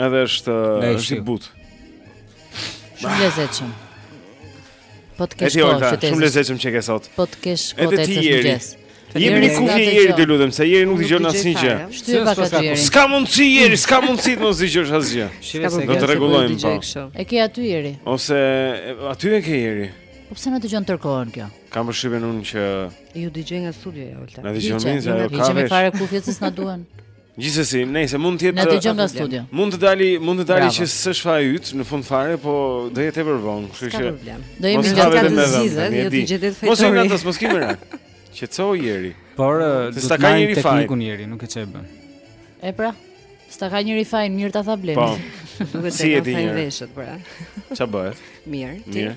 Edhe është është i butë. Shumë lezetshëm. Po të kesh kohë që të. Shumë lezetshëm që ke sot. Po të kesh kohë të mëngjes. Jepi në kufje jeri të lutem, se jeri nuk dëgjon asnjë gjë. Shtyje pak atë jeri. S'ka mundsi jeri, s'ka mundsi të mos dëgjosh asgjë. Do të rregullojmë po. E ke aty jeri. Ose aty e ke jeri. Po pse na dëgjon tërë kohën kjo? Kam përshtypjen unë që ju dëgjoj nga studio ja Olta. Na dëgjon mirë, ajo ka. Ne i heqim fare kufjet se s'na duhen. Gjithsesi, nëse mund të jetë Na dëgjon nga studio. Mund të dali, mund të dali që s'është faji yt në fund fare, po do jetë tepër vonë, kështu që. Do jemi gjatë të zgjidhur, jo të gjendet fajtori. Mos e ngatërro, mos kimë ra. Qetësohu Jeri. Por do të ka një teknikun Jeri, nuk ke çe bën. E pra. S'ta ka njëri fajin, mirë ta tha Blendi. Po. Duhet të ka fajin veshët, pra. Ça bëhet? Mirë. Mirë.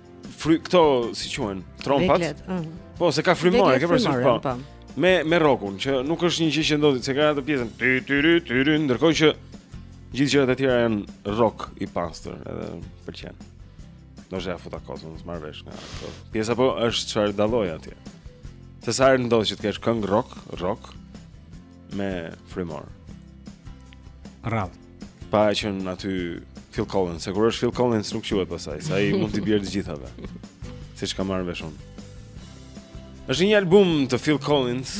fry këto si quhen, trombat. Veglet, uh. Po, se ka frymore, ke parasysh po. po. Me me rrokun që nuk është një gjë që ndodhi, se ka atë pjesën ty ty ty ty, ndërkohë që gjithë gjërat e tjera janë rock i pastër, edhe më pëlqen. Unë ia futa kot se, s'marr vesh nga ato. Pjesa po është çfarë dalloj atje. Se sa herë ndodh që të kesh këngë rock, rock me frymore. Rrallë. Pa qenë aty Phil Collins Se kur është Phil Collins nuk quhet pastaj Se ai mund t'i bjerë të gjithave Siç kam marrë vesh unë është një album i Phil Collins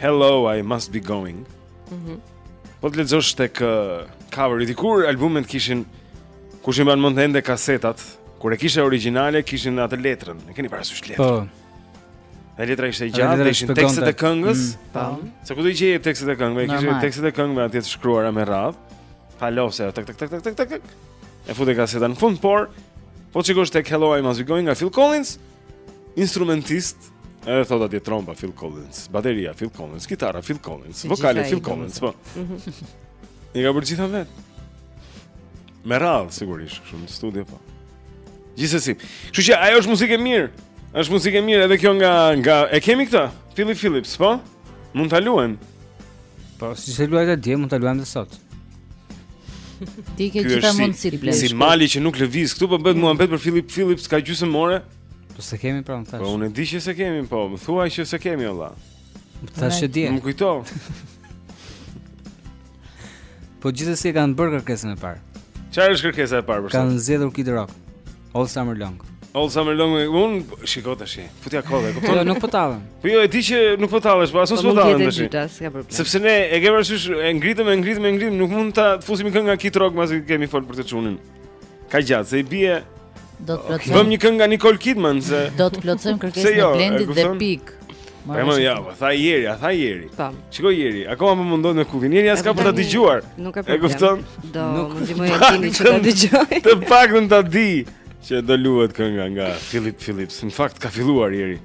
Hello, I Must Be Going mm -hmm. Po të lexosh tek coveri dikur albumet kishin Kush i mban mend ende kasetat Kur e kishe originale kishin atë letrën E keni parasysh letrën po. Ajo letra ishte e gjatë, dhe ishin tekstet e këngës. Mm, po. Se ku do i gjeje tekstet e këngëve? Kishte tekstet e këngëve atje të shkruara me radhë. Palosej, tak tak tak tak tak tak. E fute kasetën në fund, por po të shikosh tek Hello I Must Be Going nga Phil Collins, instrumentist, edhe thotë atje tromba Phil Collins, bateria Phil Collins, kitara Phil Collins, vokale Phil Collins, po. Mhm. I ka bërë gjitha vetë. Me radhë sigurisht, shumë në studio po. Gjithsesi. Kështu që ajo është muzikë e mirë. Është muzikë e mirë edhe kjo nga nga e kemi këtë. Philip Phillips, po? Mund ta luajmë. Po, si s'e luajte dje, mund ta luajmë sot. Ti ke gjithë mundësi të blesh. Si mali që nuk lëviz këtu, po bëhet mua mbet për Philip Phillips ka gjysmë ore. Po s'e kemi pra, më thash. Po unë e di që s'e kemi, po, më thuaj që s'e kemi vëlla. Më thash e di. Më kujto. Po gjithsesi e kanë bërë kërkesën e parë. Çfarë është kërkesa e parë për sot? Kanë zgjedhur Kid Rock. All Summer Long. All Summer Long, unë shiko tash. Futja kot, e kupton? Jo, nuk po tallem. Po jo, e di që nuk po tallesh, po as unë po s'po tallem tash. Sepse ne e kemi parasysh, e ngritëm, e ngritëm, e ngritëm, nuk mund ta fusim këngë nga Kid Rock, mbasi kemi fol për atë çunin. Ka gjatë, se i bie Do të plotësojmë. Bëm një këngë nga Nicole Kidman se do të plotësojmë kërkesën e jo, e Blendit dhe pik. Po më ja, po tha Jeri, a tha Jeri. Po. Shiko Jeri, akoma më mundon me kuvin. Jeri as ka për ta dëgjuar. Nuk e kupton. Do nuk ndihmoj Altini që ta dëgjoj. Të paktën ta di që do luhet kënga nga Philip Phillips. Në fakt ka filluar Jeri.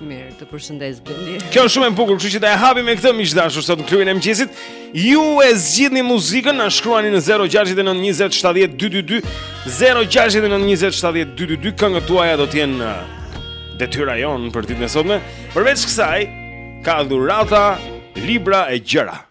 Mirë, të përshëndes Blendi. Kjo është shumë e bukur, kështu që ta e hapim me këtë miq të dashur sot në klubin e mëngjesit. Ju e zgjidhni muzikën, na shkruani në 069 20 70 222, 069 20 70 222, këngët tuaja do të jenë në uh, detyra jonë për ditën e sotme. Përveç kësaj, ka dhurata, libra e gjëra.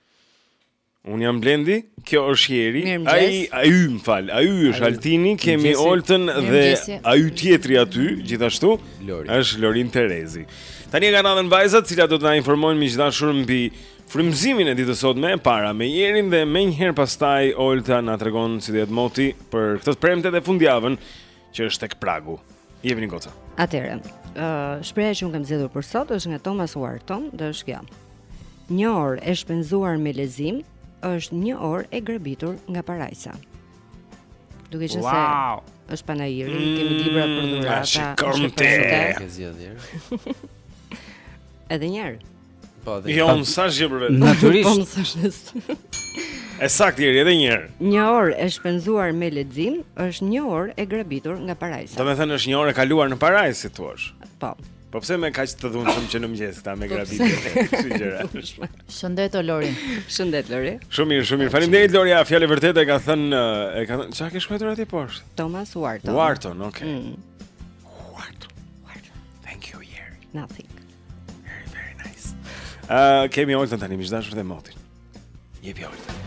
Unë jam Blendi, kjo është Jeri. Ai ai më fal, ai është Altini, kemi Oltën dhe ai tjetri aty, gjithashtu është Lorin Terezi. Tani e kanë radhën vajzat, cilat do të na informojnë miq të dashur mbi frymëzimin e ditës sotme e para me Jerin dhe menjëherë pastaj Olta na tregon si do jetë moti për këtë të premte dhe fundjavën që është tek pragu. Jepini goca. Atëherë, ë uh, shprehja që unë kam zgjedhur për sot është nga Thomas Wharton, dhe është kjo. Një orë e shpenzuar me lexim është një orë e grabitur nga parajsa. Duke qenë wow. se është panairi, mm, kemi libra për dhurata. Është kompte. Ke zgjedhur. Edhe një herë. Po, dhe. Jo, unë s'e pashë për vete. Natyrisht. Po, unë s'e pashë. E saktë Jeri edhe një herë. Një orë e shpenzuar me lexim është një orë e grabitur nga parajsa. Domethënë është një orë e kaluar në parajsë si thua. Po. Po pse jemi kaq të dhunshëm që në mëngjes këta me po grabitur këto gjëra. Shëndet Lori. Shëndet Lori. Shumë mirë, shumë mirë. Faleminderit Lori, a fjalë vërtet e ka thënë e ka thënë çka ke shkruar aty poshtë? Thomas Wharton. Wharton, okay. Mm. Wharton. Wharton. Thank you, Jerry. Nothing. Very very nice. Uh, kemi Oltën tani, miq të dashur dhe motin Jepi Olta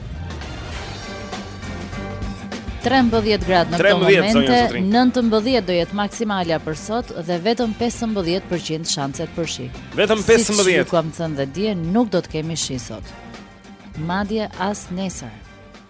13 gradë në këto momente, 19 do jetë maksimalja për sot dhe vetëm 15% shanset për shi. Vetëm 15. Siç ju kam thënë dhe dje, nuk do të kemi shi sot. Madje as nesër.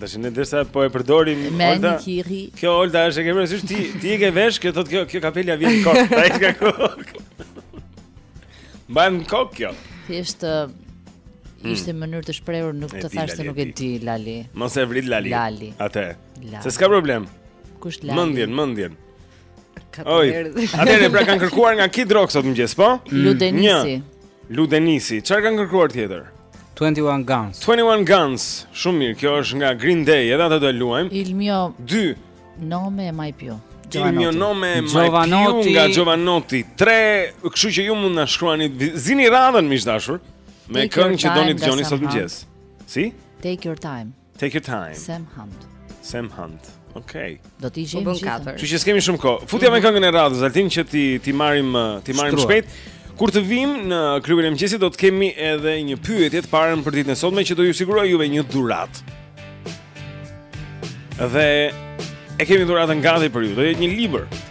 Tash ne dersa po e përdorim Olta. Kjo Olta është e ke vërsisht ti ti e ke vesh kjo thotë kjo kjo kapela vihet në kokë. Ai ka kok. Mbahet në kokë kjo. Ti është uh, hmm. ishte mënyrë të shprehuri nuk të thashë se nuk e di Lali. Mos e vrit Lali. Lali. Atë. Se s'ka problem. Kush Lali? Mendjen, mendjen. Oj, atëherë pra kanë kërkuar nga Kid Rock sot në mëngjes, po? Mm. Ludenisi. Ludenisi. Çfarë kanë kërkuar tjetër? 21 Guns. 21 Guns. Shumë mirë. Kjo është nga Green Day, edhe atë do e luajmë. Il mio. 2. Nome e mai piu. Il mio nome e mai piu nga Jovanotti. 3, kështu që ju mund na shkruani zini radhën miq të dashur me këngë që doni të dëgjoni sot në mëngjes. Si? Take your time. Take your time. Sam Hunt. Sam Hunt. Okej. Okay. Do t'i gjejmë të gjitha. Kështu që s'kemi shumë kohë. Futja me këngën e radhës Altin që t'i t'i marrim t'i marrim shpejt. Kur të vijmë në klubin e mëngjesit do të kemi edhe një pyetje të parën për ditën e sotme që do ju sigurojë juve një dhuratë. Dhe e kemi dhuratën gati për ju. Do jetë një libër.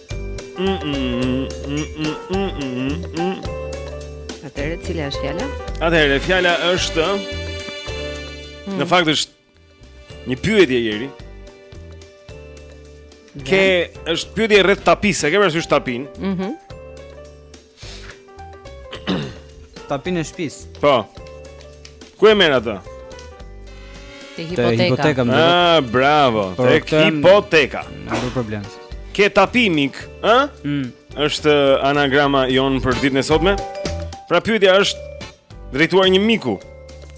Atëherë cila është fjala? Atëherë fjala është hmm. në fakt është një pyetje Jeri. Ke është pyetje rreth tapisë, e ke parasysh tapinë? Mhm. Mm Tapinë e shpisë Po Ku e merr atë? Te hipoteka Te hipoteka ah, bravo Te hipoteka Nuk ka problem Ke tapi mik ë? Mm. është anagrama jonë për ditën e sotme Pra pyetja është Drejtuar një miku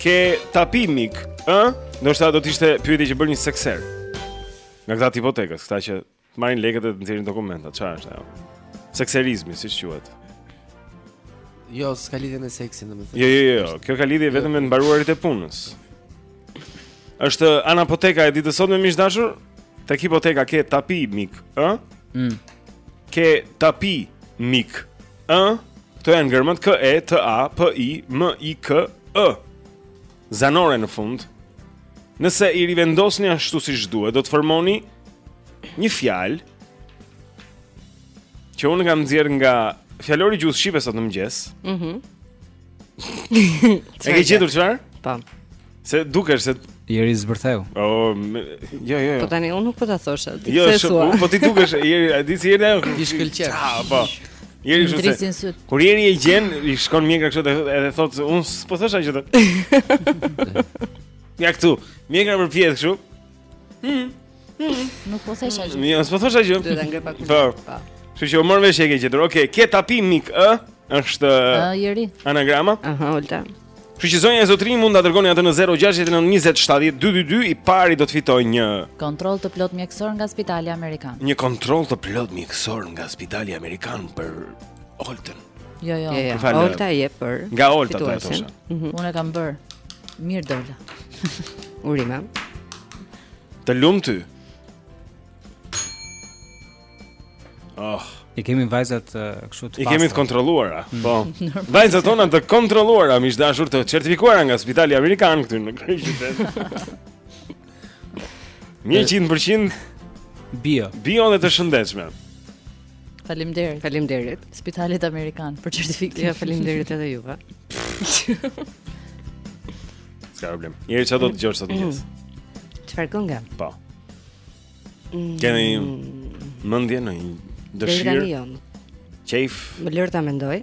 Ke tapi mik ë? Ndoshta do t'ishte pyetje që bën një sekser Nga këta t'hipotekës Këta që Të marrin lekët e të nxjerrin dokumentat, çfarë është ajo? Sekserizmi, siç quhet. Jo, s'ka lidhje me seksin, domethënë. Jo, jo, jo, jo, kjo ka lidhje vetëm me të mbaruarit e punës. Është anapoteka e ditës sotme miq të dashur? Tek hipoteka ke tapi mik, ë? Mm. Ke tapi mik, ë? Këto janë gërmat K E T A P I M I K Ë. zanore në fund, nëse i rivendosni ashtu siç duhet, do të formoni një fjalë që unë kam nxjerrë nga fjalori i gjuhës shqipe sot në mëngjes. Mm -hmm. e ke gjetur fare? Pa. Po. Se dukesh se... Jeri zbërtheu. O, oh, me... jo, jo, jo. Po tani, unë nuk po të thosha, ti jo, se sua. Po ti dukesh, jeri, a di si jeri ajo? I shkëlqejnë. Qa, po. Jeri kështu se. Sytë. Kur jeri e gjen, i shkon mjekra kështu edhe thotë unë s'po thosha gjë. Ja këtu, mjekra përpjetë kështu. Hm. Nuk po thosha gjë. Jo, s'po thosha gjë. Do ta ngre pak. Po. po. Kështu që u mor vesh, e ke gjetur. Okej, okay. ke tapi mik, ë? Është Anagrama? Aha, Olta. Kështu që zonja e zotërinj mund ta dërgoni atë në 0692070222 i pari do të fitojë një kontroll të plot mjekësor nga Spitali Amerikan. Një kontroll të plot mjekësor nga Spitali Amerikan për Oltën. Jo, jo. jo, jo. Olta i jep për. Nga Olta do të thosha. Mhm. Unë e kam bërë. Mirë dola. Urime. Të lumtë ty. Oh. I kemi vajzat kështu të pastra. I kemi të kontrolluara. Mm. Po. Vajzat tona të kontrolluara, miq të dashur, të certifikuara nga Spitali Amerikan këtu në kryeqytet. 100% bio. Bio dhe të shëndetshme. Faleminderit. Faleminderit Spitalit Amerikan për certifikimin. Jo faleminderit edhe juve. S'ka problem. Jeri çfarë do të dëgjosh sot mëngjes? Çfarë kënge? Po. Ke ndër mendje një dëshirë? Dhe jam. Qejf. Më lër ta mendoj.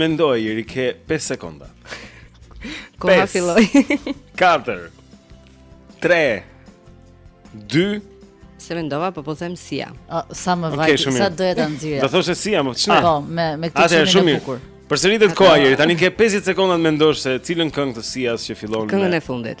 mendoj, Jeri, ke 5 sekonda. Koha filloi. 4, 3, 2, S'e mendova po po them Sia. Oh, sa më vaj, okay, sa doja ta nxjerr. Do thoshe Sia, më ç'na. Po, me me këtë çështje të shumë bukur. Përsëritet koha Jeri, tani ke 50 sekonda të mendosh se cilën këngë të Sias që fillon. Këngën e fundit.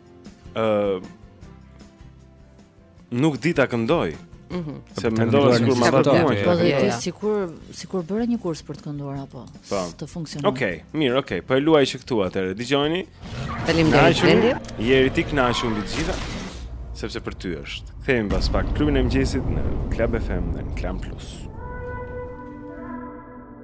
ë uh, nuk di ta këndoj. Mhm. Mm s'e mendova sikur ma thotë mua. Po dhe ti sikur sikur bëre një kurs për të kënduar apo pa. Po. të funksionon. Okej, okay, mirë, okej. Okay. Po e luaj që këtu atëherë. Dëgjoni. Faleminderit. Jeri ti kënaqu mbi të gjitha. Sepse për ty është. Kthehemi pas pak në klubin e mëngjesit në Club FM në Klan Plus.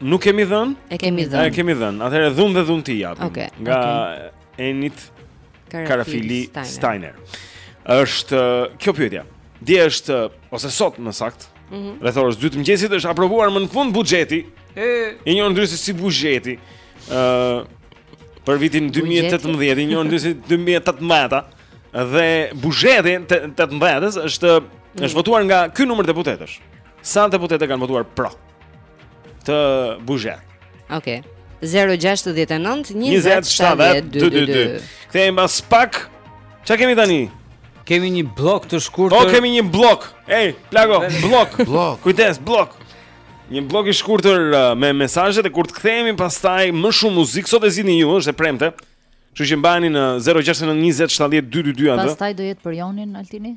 Nuk kemi dhën? E kemi dhën. E kemi dhën. Atëherë dhun dhe dhun t'i japim. Okay, nga okay. Enid Karafili Steiner. Steiner. Është kjo pyetja. Dje është ose sot më saktë, mm -hmm. rreth orës 2 të mëngjesit është aprovuar më në fund buxheti. E njohim ndryshe si buxheti. ë uh, për vitin 2018, e njohim ndryshe 2018 dhe buxheti 18-s është mm. është votuar nga ky numër deputetësh. Sa deputetë kanë votuar pro? këtij buxheti. Okej. Okay. 069 20 70 222. Kthehemi pas pak. Çka kemi tani? Kemi një bllok të shkurtër. Po kemi një bllok. Ej, plako, bllok. bllok. Kujdes, bllok. Një bllok i shkurtër uh, me mesazhet e kur të kthehemi pastaj më shumë muzikë sot e zgjidhni ju, është e premte. Kështu që na bini në 0692070222 atë. Pastaj do jetë për Jonin Altini.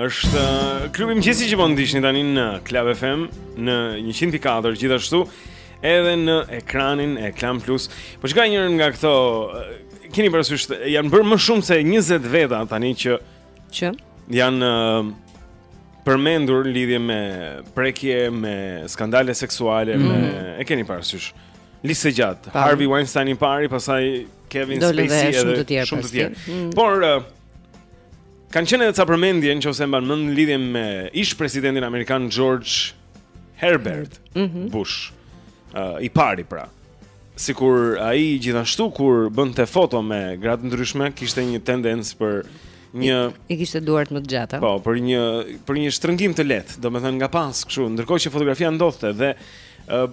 Është uh, Klubi i Mëngjesit që po ndiqni tani në Club FM në 104 gjithashtu edhe në ekranin e Klan Plus. Po shikoja njërën nga këto uh, keni parasysh janë bërë më shumë se 20 veta tani që që janë uh, përmendur në lidhje me prekje, me skandale seksuale, mm -hmm. me mhm. e keni parasysh. Listë e gjatë, Harvey Weinstein i pari, pastaj Kevin Spacey edhe shumë të tjerë. Shumë të tjerë. Mm -hmm. Por uh, Kanë qenë edhe ca përmendje në qoftë se mban mend në lidhje me ish presidentin amerikan George Herbert mm -hmm. Bush uh, I pari pra sikur ai gjithashtu kur bënte foto me gra të ndryshme Kishte një tendencë për një i kishte duart më të gjata. Po, për një për një shtrëngim të lehtë, domethënë nga pas kështu, ndërkohë që fotografia ndodhte dhe ë uh,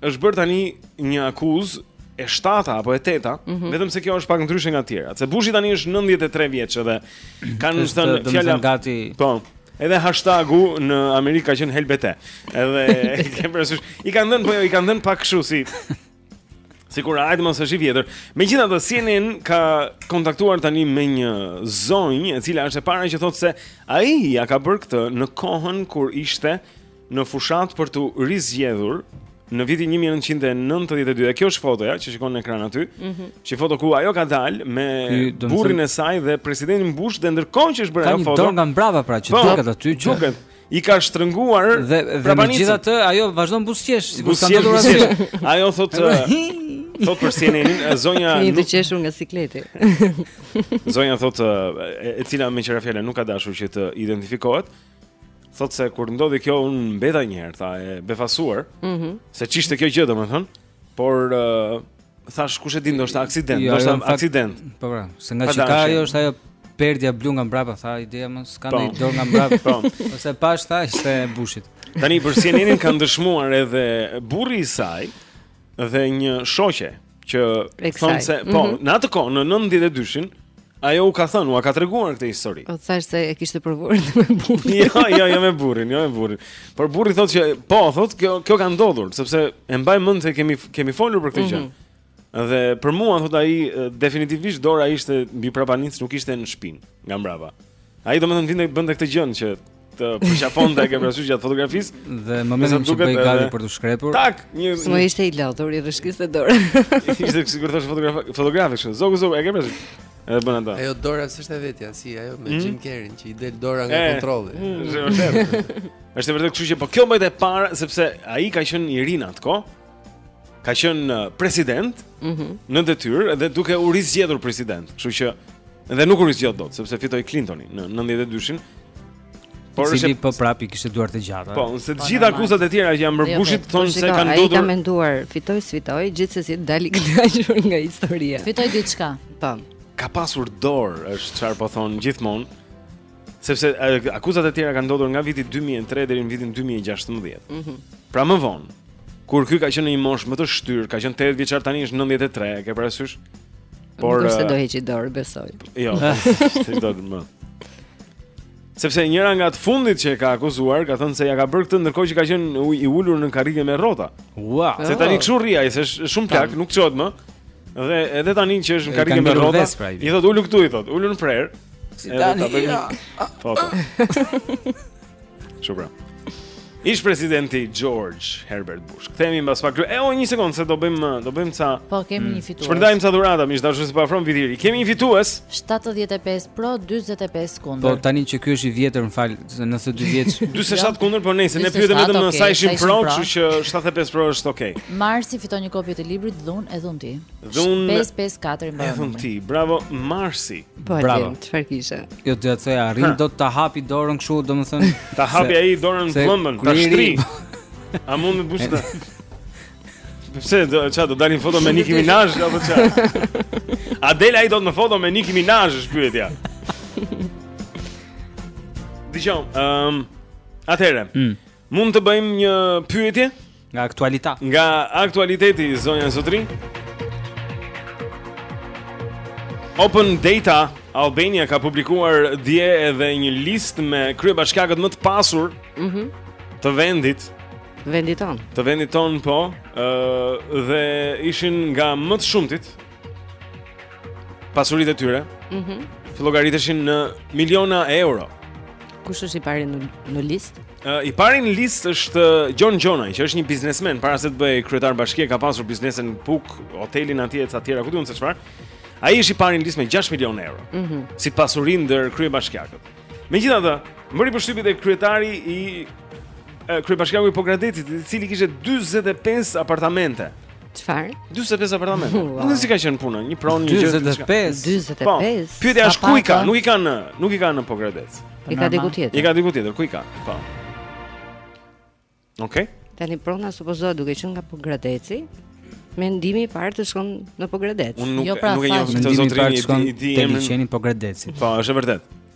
është bërë tani një akuzë e shtata apo e teta, mm -hmm. vetëm se kjo është pak ndryshe nga të tjerat. Se Bushi tani është 93 vjeç edhe kanë thënë plaku i gratë. Po. Edhe hashtagu në Amerikë ka qenë helbete. Edhe ke parasysh, i kanë dhënë po jo, i kanë dhënë pak kështu si sikur hajt mo se është i vjetër. Megjithatë, CNN ka kontaktuar tani me një zonjë e cila është e para që thotë se ai ja ka bërë këtë në kohën kur ishte në fushatë për t'u rizgjedhur në vitin 1992. E kjo është fotoja që shikon në ekran aty. Ëh. Mm -hmm. Kjo foto ku ajo ka dalë me burrin e saj dhe presidentin Bush dhe ndërkohë që është bërë ajo foto. Ka një dorë nga mbrapa pra që po, duket aty që duket i ka shtrënguar dhe dhe megjithatë ajo vazhdon buzëqesh, sikur s'ka ndodhur asgjë. Ajo thotë thot për CNN-in, zonja një të qeshur nga sikleti. zonja thotë e cila meqë ra fjala nuk ka dashur që të identifikohet, thotë se kur ndodhi kjo un mbeta një herë, tha e befasuar. Mhm. Mm se ç'ishte kjo gjë domethën, por uh, thash kush e di ndoshta aksident, jo, ndoshta aksident. Po pra, se ngaqë ka ajo është ajo perdja blu nga mbrapa, tha edhe ajo mo s'ka po. ndonjë dorë nga mbrapa. Po. Ose pastaj ishte e Bushit. Tani për CNN kanë dëshmuar edhe burri i saj, dhe një shoqe që thonë se po mm -hmm. në atë kohë në 92-shin ajo u ka thënë, u ka treguar këtë histori. Po thashë se e kishte provuar me burrin. jo, jo, jo me burrin, jo me burrin. Por burri thotë që po, thotë kjo kjo ka ndodhur, sepse e mbaj mend se kemi kemi folur për këtë gjë. Mm -hmm. Dhe për mua thotë ai definitivisht dora ishte mbi prapanicë, nuk ishte në shpinë, nga mbrapa. Ai domethënë vinte bënte këtë gjë që të përqafon dhe e ke parasysh gjatë fotografisë dhe momentin që bëhet gati për të shkrepur tak, një... se mos ishte i lodhur i rrëshqiste dora ishte kjo si kur thotë fotografi shiko zogu zogu e ke parasysh edhe bënte ajo dora s'është e vetja si ajo me mm? Jim Carrey që i del dora nga e, kontrolli mm, është e vërtetë është e vërtetë kështu që po kjo bëhet e para sepse ai ka qenë i ri në atë kohë ka qenë uh, president mm -hmm. në detyrë dhe duke u rizgjedhur president. Kështu që dhe nuk u rizgjedh dot sepse fitoi Clintoni në 92-shin. Por si po prapë i kishte duar të gjata. Po, nëse të po, të gjitha akuzat e tjera që janë bërë jo, Bushit po, thonë se kanë ndodhur. Ai ka menduar, fitoi, fitoi, gjithsesi doli i kënaqur nga historia. Fitoi diçka. Po. Ka pasur dorë, është çfarë po thonë gjithmonë. Sepse akuzat e tjera kanë ndodhur nga viti 2003 deri në vitin 2016. Mm -hmm. Pra më vonë, kur ky ka qenë në një moshë më të shtyrë, ka qenë 80 vjeçar tani është 93, e ke parasysh? Por nuk është se do heqi dorë, besoj. Jo, se do të më. Sepse njëra nga të fundit që e ka akuzuar, ka thënë se ia ka bërë këtë ndërkohë që ka qenë i ulur në karrige me rrota. Ua, wow. se tani oh. kshu rri ai, se është shumë plak, nuk çohet më. Dhe edhe tani që është në karrige me rrota, pra, i thotë ulu këtu i thotë, ulu në prehër. Si tani. Po. po. Shumë bravo. Ish presidenti George Herbert Bush. Kthehemi mbas pak. Jo një sekondë se do bëjmë do bëjmë ca. Po kemi një mm. fitues. Shpërndajmë ca dhurata, miq të dashur se po afron viti i ri. Kemi një fitues. 75 pro 45 kundër. Po tani që ky është i vjetër, më fal, nëntëdhjetë e 2 vjeç. 47 kundër, po nejse, ne pyetëm vetëm okay, sa ishin pro, kështu që 75 pro është okay. Marsi fiton një kopje të librit Dhun e dhun ti. Dhun 554 i mbaron. Dhun ti. Bravo Marsi. Po e dim, çfarë kishe? Jo do të thoja arrin dot ta hapi dorën kështu, domethënë ta hapi ai dorën në pëllëmbë, ta shtrijë. A mund të bësh ta? Pse do ça do dali në foto me Nicki Minaj apo ça? A del ai dot në foto me Nicki Minaj është pyetja. Dijon, ehm, um, atëherë. Mm. Mund të bëjmë një pyetje nga aktualita. Nga aktualiteti zonja e zotërinj. Open Data Albania ka publikuar dje edhe një listë me kryebashkiakët më të pasur mm -hmm. të vendit. Vendit tonë. Të vendit tonë po, ë uh, dhe ishin nga më të shumtit pasuritë e tyre. Mhm. Mm Llogariteshin në miliona euro. Kush është i pari në, në listë? Uh, I pari në listë është Gjon Gjonaj, që është një biznesmen, para se të bëhej kryetar bashkie, ka pasur biznesin në Pukë, hotelin atje e ca të tjera, ku di unë se çfarë. Ai është i pari në listë me 6 milionë euro. Mm -hmm. Si pasuri ndër kryebashkiakët. Megjithatë, më bëri përshtypje kryetari i kryebashkiaku i Pogradecit, i cili kishte 45 apartamente Çfarë? 45 apartamente. Nuk e di si ka qenë puna, një pronë, një gjë. 45. 45. Po, pyetja është ku i ka? Nuk i kanë, nuk i kanë në Pogradec. I ka diku tjetër. I ka diku tjetër, ku i ka? Po. Okej. Tani prona supozohet duke qenë nga Pogradeci. Mendimi i parë të shkon në Pogradec. Unë nuk jo pra, nuk e njoh këtë zotrinë i di emrin. Te liqeni i Pogradecit. Po, është e vërtetë.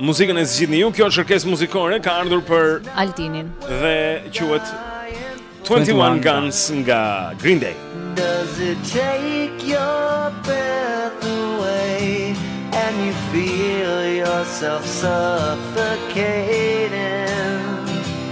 Muzikën e zgjidhni ju, kjo është kërkesë muzikore, ka ardhur për Altinin. Dhe quhet 21 Guns nga Green Day. Does it take your breath away and you feel yourself suffocating?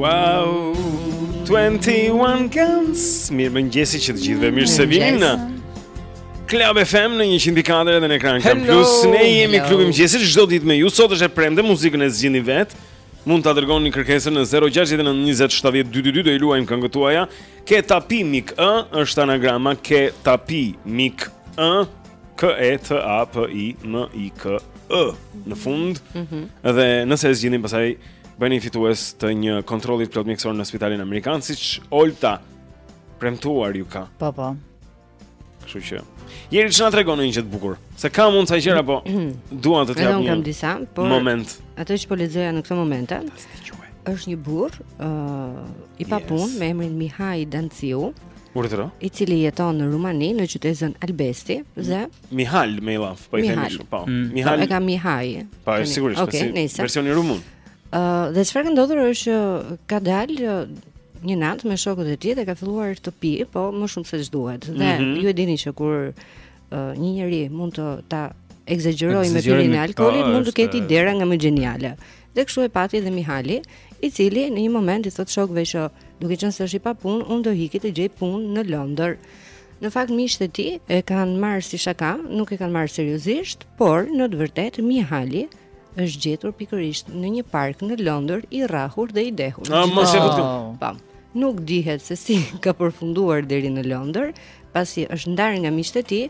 Wow 21 guns Mirë mëngjesi që të gjithve Mirë se vini në Klab FM në 104 dhe në ekran Klab Plus Ne jemi klubi i mëngjesit çdo ditë me ju Sot është e premte muzikën e zgjidhni vet Mund ta dërgoni kërkesën në 069 20 70 222 do i luajmë këngët tuaja. Ke tapi mik ë është anagrama ke tapi mik ë K E T A P I M I K ë në fund. Ëh. Mm -hmm. Dhe nëse e zgjidhni pastaj bëni fitues të një kontrolli të plotë mjekësor në spitalin amerikan siç Olta premtuar ju ka. Po po. Kështu që Jeri çna tregon një gjë të bukur. Se ka mund sa gjëra po duan të të japin. Unë kam disa, por moment. Ato që po lexoja në këtë moment, është një burrë, ë, uh, i papunë yes. me emrin Mihai Danciu. Urdhëro. I cili jeton në Rumani, në qytetin Albesti, dhe Mihal me laf, po i themi kështu, po. Mm. Mihal. Po, e ka Mihai. Po, sigurisht, okay, si, versioni rumun. Ë uh, dhe çfarë ka ndodhur është që ka dalë një natë me shokët e tij dhe ka filluar të pijë, po më shumë se ç'duhet. Dhe mm -hmm. ju e dini që kur uh, një njeri mund të ta ekzagjerojë me pijen e alkoolit, po, mund të ketë idera nga më gjeniale. Dhe kështu e pati edhe Mihali, i cili në një moment i thotë shokëve që duke qenë se është i papunë, unë do iki të gjej punë në Londër. Në fakt miqtë e tij e kanë marrë si shaka, nuk e kanë marrë seriozisht, por në të vërtetë Mihali është gjetur pikërisht në një park në Londër i rrahur dhe i dehur. Ah, mos e kuptoj. Po. Nuk dihet se si ka përfunduar deri në Londër, pasi është ndarë nga miqtë e tij,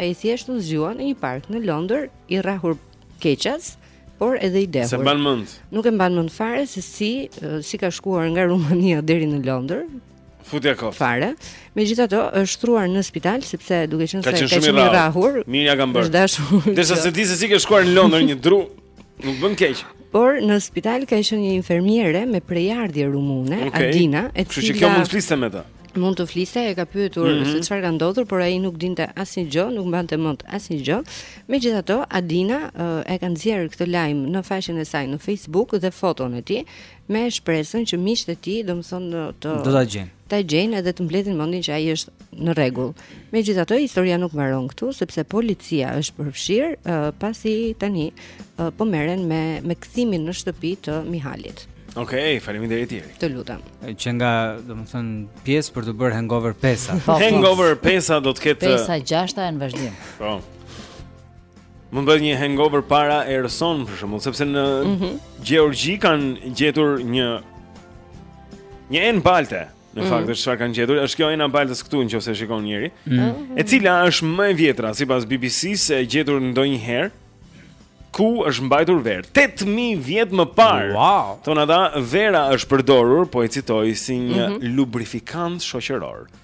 ai thjesht u zgjua në një park në Londër i rrahur keqas, por edhe i dehur. S'e mban mend. Nuk e mban mend fare se si si ka shkuar nga Rumania deri në Londër, Futja kot. Fare. Megjithatë, është shtruar në spital sepse duke qenë se ka qenë shumë i rrahur. Mirë ja kanë bërë. Derisa s'e di se si ke shkuar në Londër një dru, nuk bën keq. Por në spital ka qenë një infermiere me prejardhje rumune, okay. Adina, e cila Kështu që kjo mund të fliste me ta. Mund të fliste, e ka pyetur mm -hmm. se çfarë ka ndodhur, por ai nuk dinte asnjë gjë, nuk mbante mend asnjë gjë. Megjithatë, Adina e ka nxjerrë këtë lajm në faqen e saj në Facebook dhe foton e tij me shpresën që miqtë e tij, domethënë të do ta gjejnë. Ta gjejnë edhe të mbledhin mendjen që ai është në rregull. Megjithatë, historia nuk mbaron këtu sepse policia është përfshirë uh, pasi tani uh, po merren me me kthimin në shtëpi të Mihalit. Okej, okay, faleminderit Tjeri. Të lutem. Që nga, domethënë, pjesë për të bërë hangover pesa. Po, po. hangover pesa do të ketë 5-6 e në vazhdim. Po. Mund të bëhet një hangover para erës sonë për shembull, sepse në mm -hmm. Gjeorgji kanë gjetur një një enë balte. Në mm -hmm. fakt, çfarë kanë gjetur? Është kjo ena e baltës këtu në qoftë se e shikon njeri, mm -hmm. e cila është më e vjetra sipas BBC-së e gjetur ndonjëherë ku është mbajtur verë 8000 vjet më parë. Wow. Thonë ata vera është përdorur, po e citoj si një mm -hmm. lubrifikant shoqëror. Mm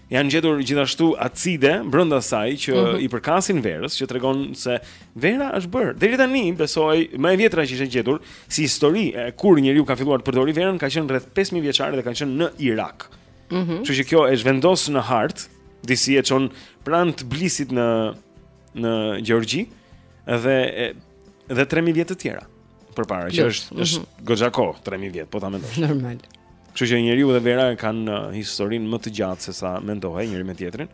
Janë gjetur gjithashtu acide brenda saj që mm -hmm. i përkasin verës, që tregon se vera është bërë. Deri tani besoj më e vjetra që ishte gjetur si histori e kur njeriu ka filluar të përdorë verën ka qenë rreth 5000 vjeçare dhe ka qenë në Irak. Mhm. Mm Kështu që kjo e zhvendos në hartë, disi e çon pranë Tbilisit në në Gjeorgji dhe dhe 3000 vjet të tjera. përpara, që është mm -hmm. është goxha kohë, 3000 vjet, po ta mendosh. Normal. Kështu që njeriu dhe vera kanë uh, historinë më të gjatë se sa mendohej njëri me tjetrin,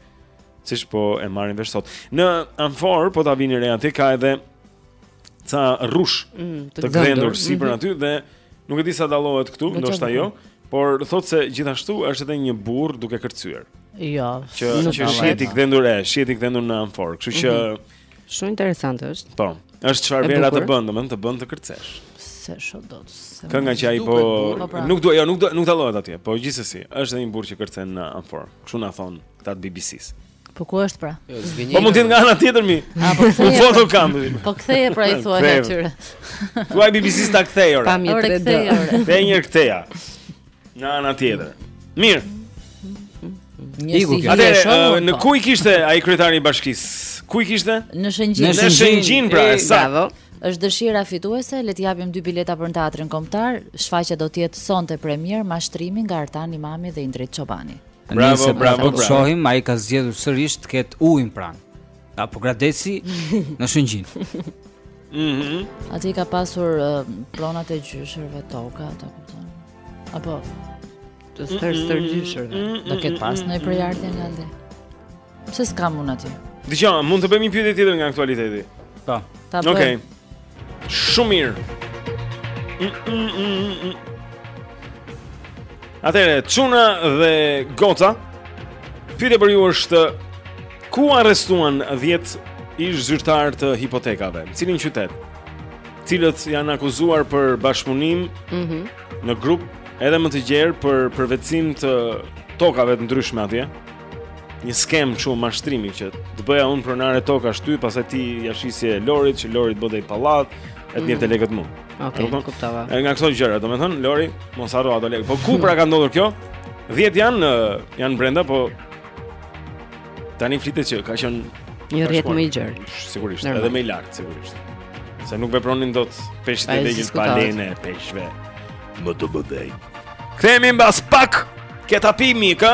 siç po e marrim vesh sot. Në amforë po ta vini re aty ka edhe ca rrush mm -hmm. të, të gdhendur sipër mm -hmm. aty dhe nuk e di sa dallohet këtu, ndoshta jo, por thotë se gjithashtu është edhe një burrë duke kërcyer. Jo. Që që shihet i gdhendur e, shihet i gdhendur në amforë. Kështu që mm -hmm. Shumë interesante është. Po. Është çfarë vera të bën, domethënë të bën të kërcesh. S'e shoh dot se. Kënga që ai po, po pra. nuk do, jo, nuk do, nuk dallohet atje, po gjithsesi, është edhe një burrë që kërcen në amforë. Kështu na thonë këta të BBC-së. Po ku është pra? Jo, po mund të jetë nga ana tjetër mi. A po ktheje? Po foto kam. Po ktheje pra i thua atyre. Thuaji BBC-së ta kthejë ore. Pamje të kthej ora. Kthej një ktheja. Nga ana tjetër. Mirë. Një si Atëherë, në ku i kishte ai kryetari i bashkisë? Ku i kishte? Në Shëngjin. Në Shëngjin pra, sa. Është Dëshira fituese, le t'i japim dy bileta për në teatrin kombëtar. Shfaqja do të jetë sonte premierë Mashtrimi nga Artan Imami dhe Indrit Çobani. Bravo, bravo, bravo. Shohim, ai ka zgjedhur sërish të ketë ujin pranë. Apo Gradeci në Shëngjin. Mhm. Aty ka pasur uh, pronat e gjyshërve toka, ta kupton. Apo të stër stër gjyshërve. Do ketë pas ndonjë prejardhje nga andej. Pse s'kam unë aty? Dëgjo, mund të bëjmë një pyetje tjetër nga aktualiteti. Po. Ta bëj. Okej. Okay. Shumë mirë. Mm, mm, mm, Atëherë, çuna dhe goca. Pyetja për ju është ku u arrestuan 10 ish-zyrtarë të hipotekave? Në cilin qytet? Të cilët janë akuzuar për bashkëpunim mm -hmm. në grup edhe më të gjerë për përvetësim të tokave të ndryshme atje? një skemë shumë mashtrimi që të bëja unë pronare tokash ty, pastaj ti ia shisje Lorit, që Lori të bënte pallat, e të njëftë lekët mu. Ok, më kuptava. E nga këso gjëra, do me thënë, Lori, mos arro ato lekët. Po ku pra ka ndodhur kjo? Dhjetë janë, janë brenda, po tani flitet që ka qenë... Një rrjet më i gjerë. Sigurisht, edhe më i lartë, sigurisht. Se nuk vepronin dot peshqit e vegjël pa lejen e peshqve. Më të mëdhenj. Kthehemi mbas pak, këta pi mikë,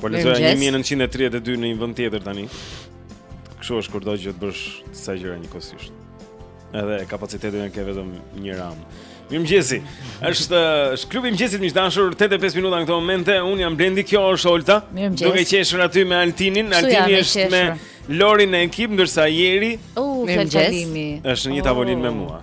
Po lexoja 1932 në një vend tjetër tani. Kështu është kur do që të bësh ca gjëra njëkohësisht. Edhe kapacitetin e ke vetëm një ram. Mirëmëngjesi. Është është klubi i mëngjesit miq të dashur, 8 e 5 minuta në këtë moment. Unë jam Blendi, kjo është Olta. Duke qeshur aty me Altinin, Altini është me Lorin në ekip ndërsa Jeri. Mirëmëngjesi. Është në një tavolinë me oh. mua.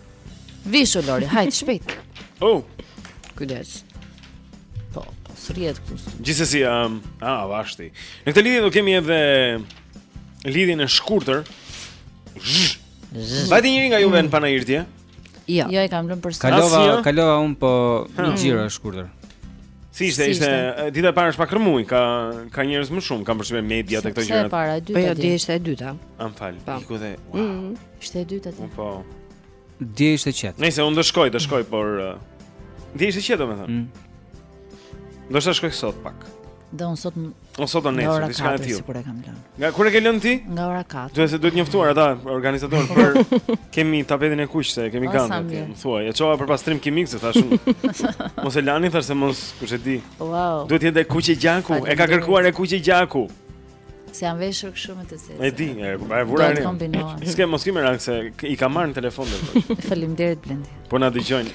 Vishu Lori, hajde shpejt. Oh. Kujdes. Po, po sriet këtu. Gjithsesi, um, a ah, vashti. Në këtë lidhje do kemi edhe lidhjen e shkurtër. Vajti njëri nga juve në panair dje? Jo. Jo e kam lënë për sot. Kalova, jo? kalova unë po një hmm. xhiro e shkurtër. Si ishte, si ishte, ishte. dita e parë është pak rrëmujë, ka ka njerëz më shumë, kanë përshtypën media të këto gjëra. Po ja, dje ishte e dyta. A më fal. Po. Iku dhe. Wow. Mm -hmm. Ishte e dytë atë. Po. Dje ishte e qetë. Nëse unë do shkoj, do shkoj, por uh, dje ishte e qetë domethënë. Mm. Do të shkoj sot pak. Dhe unë sot. Unë sot o nesër, diçka e tillë. Sikur e kam lënë. Nga kur e ke lënë ti? Nga ora 4. Duhet se duhet njoftuar ata organizatorët për të kemi tapetin e kuq se kemi gandë aty. Më thuaj, e çova për pastrim kimik se thashë unë. Mos e lani thashë se mos kush e di. Wow. Duhet të jetë e kuqe e gjaku. E ka kërkuar e kuqe gjaku. Se janë veshur kështu me të zezë. E di, e e vura re. S'ke mos kimë rang se i ka marrë në telefon dhe. Faleminderit Blendi. Po na dëgjojnë.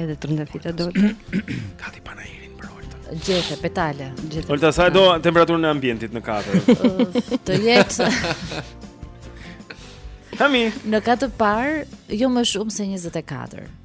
Edhe të ndërfita do të. Gati panairin për Olta. Gjete petale, gjete. Olta sa do temperaturën e ambientit në katër. Të jetë. Hami. Në kat të parë, jo më shumë se 24.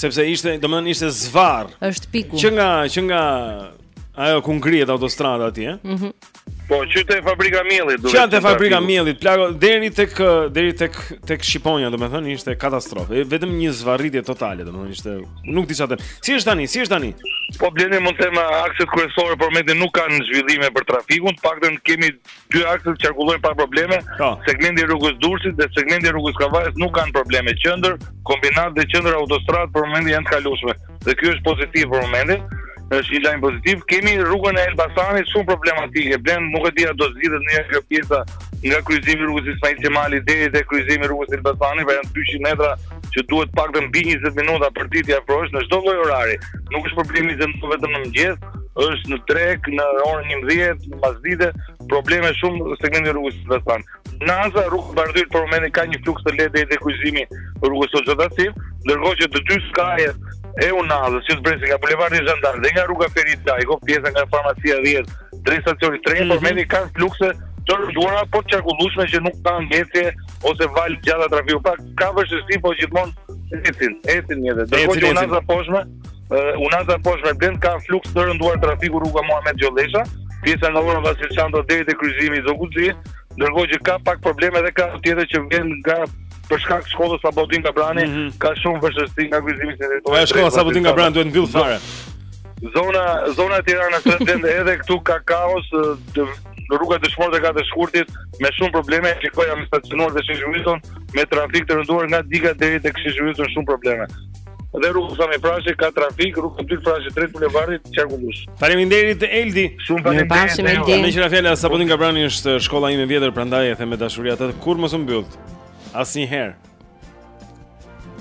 Sepse ishte, domethënë ishte zvarr. Është piku. Që nga që nga ajo ku ngrihet autostrada atje. Mhm. Mm po që te fabrika e miellit, duhet. Që te fabrika e miellit, plako deri tek deri tek tek Shqiponia, domethënë ishte katastrofë. Vetëm një zvarritje totale, domethënë ishte nuk di çfarë. Si është tani? Si është tani? Po Blendi mund të them akset kryesore për momentin nuk kanë zhvillime për trafikun, të paktën kemi dy akset qarkullojnë pa probleme. Po. Segmenti i rrugës së Durrësit dhe segmenti i rrugës së Kavajës nuk kanë probleme. Qendër Kombinat dhe qendër autostradë për momentin janë të kalueshme. Dhe ky është pozitiv për momentin. Është një lajm pozitiv. Kemi rrugën e Elbasanit shumë problematike. Blen nuk e di a do zgjidhet ndonjëherë pjesa nga kryqëzimi i rrugës Ismail Qemali deri te kryqëzimi i rrugës së Elbasanit, pra janë 200 metra që duhet të paktën mbi 20 minuta për t'iu afruar në çdo lloj orari. Nuk është problemi vetëm në mëngjes, është në drekë në orën 11 në pasdite, probleme shumë segmenti i rrugës së Elbasanit. Unaza rruga Bardhyl për momentin ka një fluks të lehtë deri te kryqëzimi i rrugës së Xhodasit, ndërkohë që të dy skajet e Unazës që zbresin nga bulevardi Zhan D'Ark dhe nga rruga Ferit Xhajko, pjesa nga farmacia 10 drejt stacionit të trenit, mm -hmm. po mhm. kanë flukse të rënduara, por të qarkullushme që nuk kanë ngecje ose valë të gjata trafiku. Pra, ka vështirësi, po gjithmonë ecin, ecin njerëzit. Ndërkohë që Unaza e poshtme, Unaza e poshtme edhe ka fluks të rënduar trafiku rruga Muhamet Gjollesha, pjesa nga ura Vasil Shanto deri te kryqëzimi Zogu i Zi, ndërkohë që ka pak probleme dhe kahu tjetër që vjen nga për shkak të shkollës Sabaudin Gabrani, mm -hmm. ka shumë vështirësi nga kryqëzimi i Senetit. Po shkolla Sabaudin Gabrani duhet mbyllur fare. Zona zona e Tiranës së Re edhe këtu ka kaos, në rruga Dëshmorët e 4 Shkurtit me shumë probleme që koja me stacionuar dhe shishë me trafik të rënduar nga diga deri të kështë shishë shumë probleme Dhe rruga Sami Frashëri ka trafik, rruga Abdyl Frashëri drejt bulevardit, e qarkullueshme. Faleminderit Eldi. Shumë faleminderit. Shumë Eldi. Meqë ra fjala, Sabaudin Gabrani është shkolla ime e vjetër, prandaj e thashë me dashuri atë. Kurrë mos u mbylltë. Asnjëherë.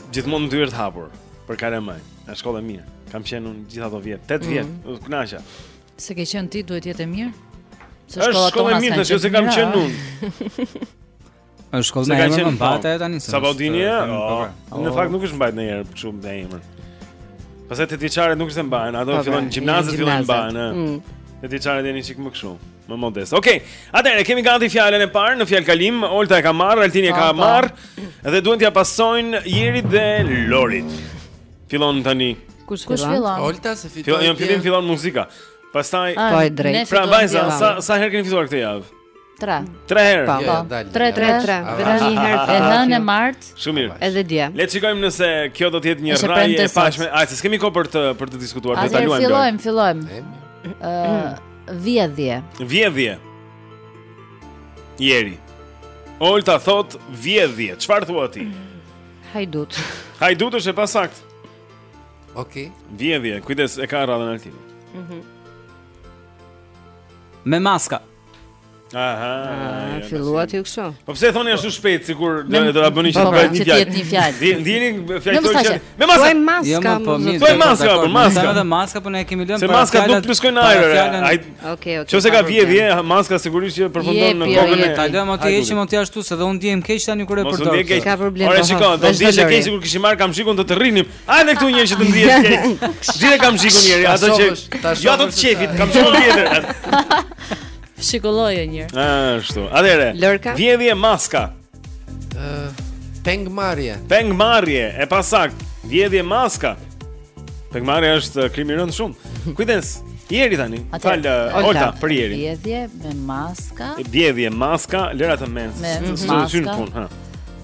Gjithmonë me dyert hapur, për kalamajtë. Një shkollë e mirë. Kam qenë unë gjithë ato vjet, tetë vjet, mm. u kënaqa. Se ke qenë ti, duhet të jetë e mirë? Se shkolla, shkolla e mirë, nëse kam qenë unë. Është shkollë me emër, më bata e tani. Sabaudini, në fakt nuk është mbajtur ndonjëherë për shumë me emër. Pastaj tetëvjeçaret nuk është se mbajnë, ato po, fillojnë pra, gjimnazet fillojnë mbajnë. Mm. Tetëvjeçaret janë një çik më kështu, më modeste. Okej. Okay. Atëherë kemi gati fjalën e parë në fjalëkalim, Olta e ka marrë, Altini e ka marrë dhe duhet t'ia pasojnë Jerit dhe Lorit. Fillon tani. Kush fillon? Olta se fiton. Fillon, fillon muzika. Pastaj, ah, po e drejtë. Pra vajza, sa sa herë keni fituar këtë javë? 3. 3 herë. Po, po. 3 3 3. Vetëm një herë e hënë e martë. Shumë mirë. Edhe dje. Le të shikojmë nëse kjo do të jetë një rraj e pashme. Hajt, s'kemi kohë për të për të diskutuar, do ta luajmë. Atëherë fillojmë, fillojmë. Ë, vjedhje. Vjedhje. Jeri. Olta thotë vjedhje. Çfarë thua ti? Hajdut. Hajdut është e pasaktë. Okej. Okay. Vjedhje. Kujdes, e ka radhën Altini. Mhm. Me maska. Aha, ah, filluat ju kështu. Po pse thoni ashtu shpejt sikur do do ta bëni çfarë bëhet një fjalë? Një fjalë. Ndonjë fjalë, thoi që me maska. Po maska. Jo, po mirë. Po maska, po maska. Edhe maska po ne kemi lënë. Se maska nuk pluskojnë ajër. Ai. Okej, okej. Qoftë se ka vjedhje, maska sigurisht që përfundon në kokën e. Ta lëmë aty heqim aty ashtu se do ndihem keq tani kur e përdor. Ka problem. Ora po, shikoj, do të ndiheshe keq sikur kishim marrë kamshikun do të rrinim. Hajde këtu një herë që të ndihet keq. Gjithë kamxhikun njëri, ato që jo ato të qejfit, kamxhikun tjetër. Shikollojë një. Ashtu. Atëherë. Vjedhje maska. Ë pengmarrje. Pengmarrje, e pasaktë. Vjedhje maska. Pengmarrja është krim i rëndë shumë. Kujdes. Jeri tani. Fjalë Olta për Jerin. Vjedhje me maska. Vjedhje maska, lëra të mens. Me maska.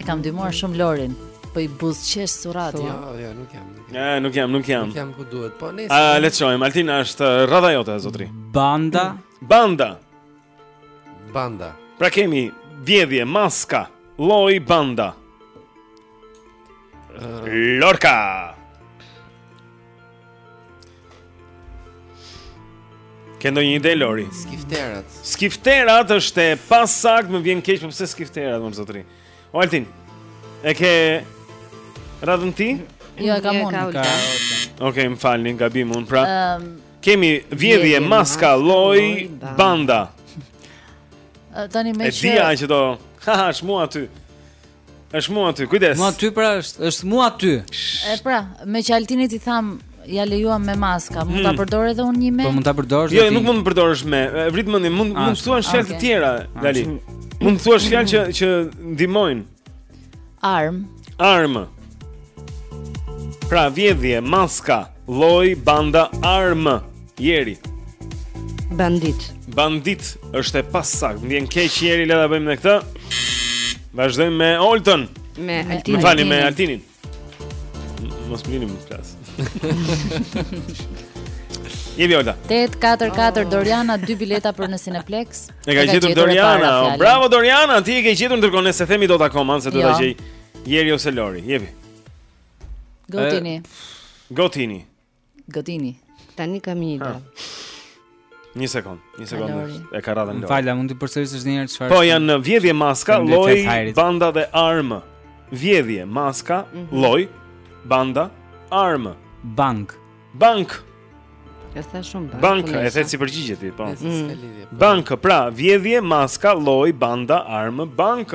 E kam ndihmuar shumë Lorin. Po i buzëqesh surrat. Jo, jo, nuk jam. Ja, nuk jam, nuk jam. Nuk jam ku duhet. Po nesër. A le të shohim. Altin është uh, rradha jote, zotri. Banda. Banda. Banda. Pra kemi vjedhje, maska, lojë banda. Uh. Lorka. Ke ndonjë ide Lori. Skifterat. Skifterat është e pasaktë, më vjen keq po pse skifterat o zotri. Altin. E ke radhën ti? Jo, e kam unë. Okej, okay, më falni, gabim unë. Pra, um, kemi vjedhje maska lojë banda. Tani më shumë. E dija që do. Ha, është mu aty. Është mu aty, kujdes. Mu aty pra është, është mu aty. E pra, meqë Altinit i thamë ia lejuam me maska, mund ta hmm. përdor edhe unë një me? Po mund ta përdorësh. Jo, nuk mund të përdorësh me. Vrit mendjen, mund ah, mund të thuash fjalë të tjera, ah, Lali. Mund të thuash fjalë që që ndihmojnë. Armë. Armë. Pra vjedhje, maska. Lojë banda armë. Jeri. Bandit. Bandit është e pasaktë. Më vjen keq Jeri, le ta bëjmë me këtë. Vazhdojmë me Olton. Me Altinin. Më falni me Altinin. Mos më vini në klasë. Jepi Olta. 844 Doriana, dy bileta për në Cineplex. E ka gjetur Doriana. Oh, bravo Doriana, ti e ke gjetur ndërkohë s'e themi dot akoma nëse do ta jo. gjej Jeri ose Lori. Jepi. Gotini. Gotini. Gotini. Tani kam një ide. Një sekond, një sekond. E ka radhën. Falja, mund të përsërisësh një herë çfarë? Po janë vjedhje maska, lojë, banda dhe armë. Vjedhje, maska, mm -hmm. lojë, banda, armë. Bank. Bank. E tha shumë bank. Bank, e the si përgjigje ti, po. Mm. Bank, pra, vjedhje, maska, lojë, banda, armë, bank.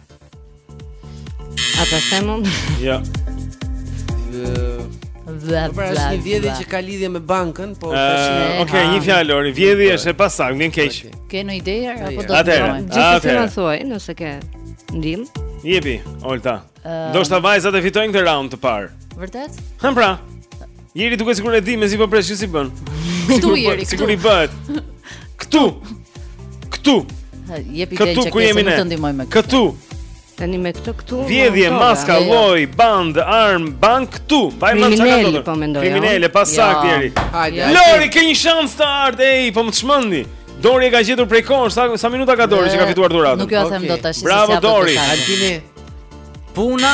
A ta them unë? Jo. Dhe pra është një vjedhje që ka lidhje me bankën, po tash. Eh, okej, një fjalë Lori, vjedhje është e pasaktë, vjen keq. Ke në ide apo do të bëjmë? Gjithsesi më thuaj, nëse ke ndihmë. Jepi, Olta. Eh, Doja shumë ta vajzat e fitojnë këtë round të parë. Vërtet? Hëm pra. Jeri duke sikur e di mezi po pres si bën. Këtu po- jeri, sikur i bëhet. Këtu. Këtu. Jepi këtu ku jemi ne. Këtu. Tani me këtë këtu. Vjedhje, maska, jo. lloj, bandë, armë, bankë këtu. Vaj më çka do të. Po mendoj. Kriminale pas jo. saktë jeri. Hajde. Lori ke një shans të artë. Ej, po më çmendni. Dori e ka gjetur prej kohësh, sa sa minuta ka Dori që ka fituar dhuratën. Nuk ju them dot tash. Bravo Dori. Altini. Puna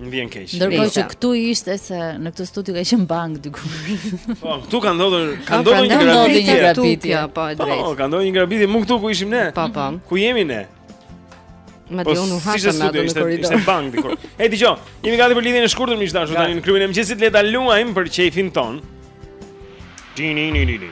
Më vjen keq. Ndërkohë që këtu ishte se në këtë studio ka qenë bankë dikur. Po, këtu ka ndodhur, ka po, ndodhur një grabitje. Një grabitje, ja, po, ke, po, të drejtë. Po, ka ndodhur një grabitje mu këtu ku ishim ne. Po, po. Ku jemi ne? Madje unë haja simite në korridor. Ishte bankë dikur. Ej, dëgjo. Jemi gati për lidhjen e shkurtër miq të dashur tani në klubin e mëngjesit le ta luajmë për qejfin tonë. Dini ni ni ni.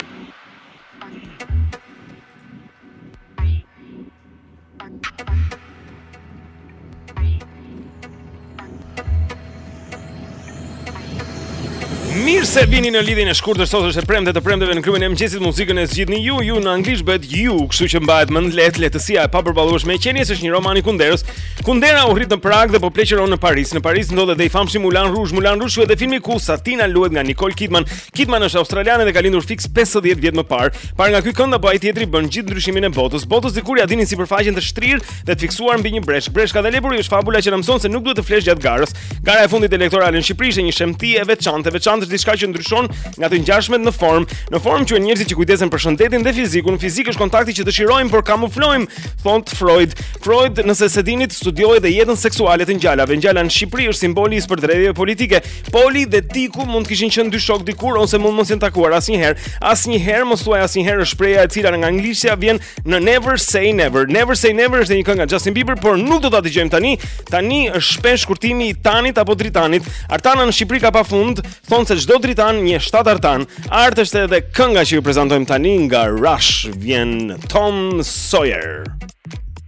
Mirë se vini në lidhjen e shkurtër sot është e premte të premteve në klubin e mëngjesit muzikën e zgjidhni ju ju në anglisht bëhet you kështu që mbahet mend lehtë lehtësia e papërballueshme e qenies është një roman i Kunderës Kundera u rrit në Pragë dhe po pleqërohet në Paris në Paris ndodhet dhe i famshmi Moulin Rouge Moulin Rouge është filmi ku Satina luhet nga Nicole Kidman Kidman është australiane dhe ka lindur fiks 50 vjet më parë. Parë nga ky kënd apo ai tjetri bën gjithë ndryshimin e botës. Botës dikur ia dinin sipërfaqen të shtrirë dhe të fiksuar mbi një breshkë. Breshka dhe lepuri është fabula që na mëson se nuk duhet të flesh gjatë garës. Gara e fundit elektorale në Shqipëri është një shëmti e veçantë, e veçantë është diçka që ndryshon nga të ngjashmet në formë. Në formë quhen njerëzit që kujdesen për shëndetin dhe fizikun. Fizik është kontakti që dëshirojmë por kamuflojmë, thotë Freud. Freud, nëse s'e dinit, studioi dhe jetën seksuale të ngjalave. Ngjala në Shqipëri është simboli i spërdredhjeve politike. Poli dhe Tiku mund të kishin qenë dy shokë dikur ose mund mos jenë takuar asnjëherë. Asnjëherë mos thuaj asnjëherë është shprehja e cila nga anglishtja vjen në Never Say Never. Never Say Never është dhe një këngë nga Justin Bieber, por nuk do ta dëgjojmë tani. Tani është shpesh shkurtimi i Tanit apo Dritanit. Artana në Shqipëri ka pafund, thonë se çdo Dritan njeh shtatë Artanë. Art është edhe kënga që ju prezantojmë tani nga Rush vjen Tom Sawyer.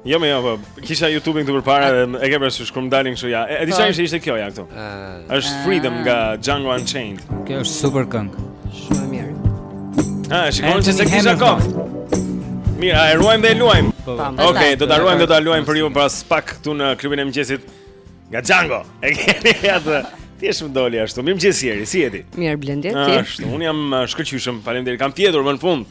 Jo më jo, po kisha YouTube-in këtu përpara dhe e ke parasysh kur më dalin kështu gjëra. E di çfarë ishte ishte kjo ja këtu. Është Freedom nga Django Unchained. Kjo është super këngë. Shumë mirë. Ah, shikoj se se kisha kok. Mirë, a e ruajmë dhe e luajmë. Po, po. Okej, do ta ruajmë, do ta luajmë për ju pas pak këtu në klubin e mëngjesit. Nga Django. E keni atë. Ti je shumë doli ashtu. Mirëmëngjes Jeri, si je ti? Mirë Blendi, ti? Ashtu, unë jam uh, shkëlqyeshëm. Faleminderit. Kam fjetur më në fund.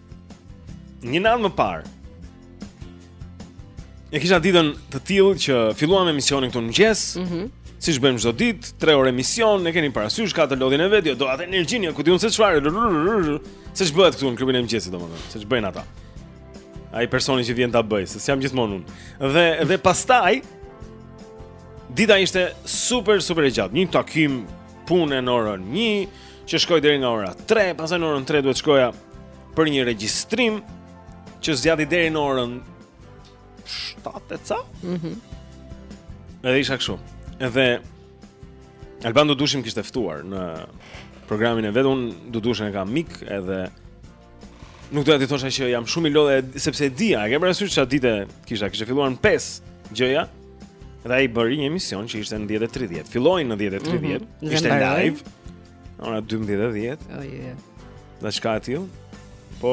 Një natë më parë. E kisha ditën të tillë që filluam emisionin këtu në mëngjes. Mhm. Mm Siç bëjmë çdo ditë, 3 orë emision, e keni parasysh ka atë lodhjen e vet, jo do atë energjinë, jo ku di unë se çfarë. Siç bëhet këtu në klubin e mëngjesit domethënë, siç bëjnë ata. Ai personi që vjen ta bëj, se jam gjithmonë unë. Dhe dhe pastaj dita ishte super super e gjatë. Një takim punë në orën 1, që shkoi deri nga ora 3, pastaj në orën 3 duhet shkoja për një regjistrim që zgjati deri në orën 7 e ca. Mhm. Mm Edhe isha kështu. Edhe Alban Dudushi më kishte ftuar në programin e vet, unë Dudushin e kam mik edhe Nuk doja t'i thosha që jam shumë i lodhur sepse e dija, e ke parasysh çfarë dite kisha, kisha filluar në 5 gjë e. Dhe ai bëri një emision që ishte në 10:30. Filloi në 10:30, mm -hmm. ishte live. Ora 12:10. Oh, yeah. Na shka ti. Po,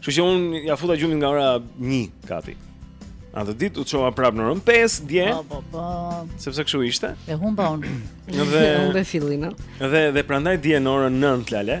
kështu që unë ia futa gjumit nga ora 1 kati. Atë ditë u çova prapë në orën 5, dje po, po, po. Sepse kështu ishte E humba unë Dhe, dhe, dhe prandaj dje në orën 9 lale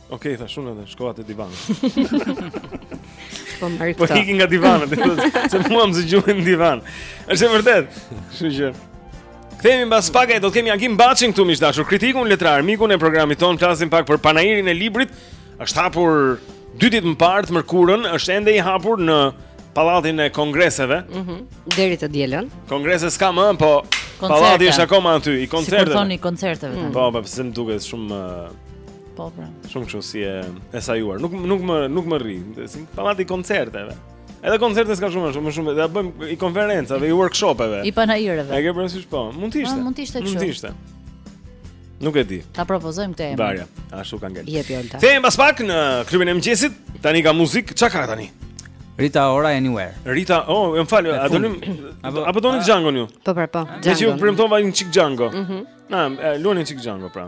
Ok, thashë unë edhe shkova te divani. Po marr po këta. Po iki nga divani, se mua më zë gjumi në divan. Është e vërtetë, kështu që. Kthehemi mbas pak, do të kemi Agim Baçin këtu miq të dashur. Kritikun letrar, mikun e programit ton, flasim pak për panairin e librit. është hapur dy ditë më parë të mërkurën, është ende i hapur në pallatin e kongreseve. Mhm. Mm Deri të dielën. Kongrese s'ka më, po pallati është akoma aty, i koncerteve. S'i thoni koncerteve tani. Po, po, pse më duket shumë Po, pra. Shumë kështu si e e sajuar. Nuk nuk më nuk më rri, si pallati i koncerteve. Edhe koncerte s'ka shumë, shumë shumë, ta bëjmë i konferencave, i workshopeve. I panaireve. E ke parasysh po? Mund të ishte. Mund të ishte kështu. Mund të ishte. Nuk e di. Ta propozojmë këtë emër. Varja, ashtu ka ngel. Jepi Olta. Kthehemi pas pak në klubin e mëngjesit. Tani ka muzikë, çka ka tani? Rita Ora Anywhere. Rita, oh, më fal, a doni apo apo doni Django ju? Po, po, po. Unë ju premtova një çik Django. Mhm. Na, luani çik Django pra.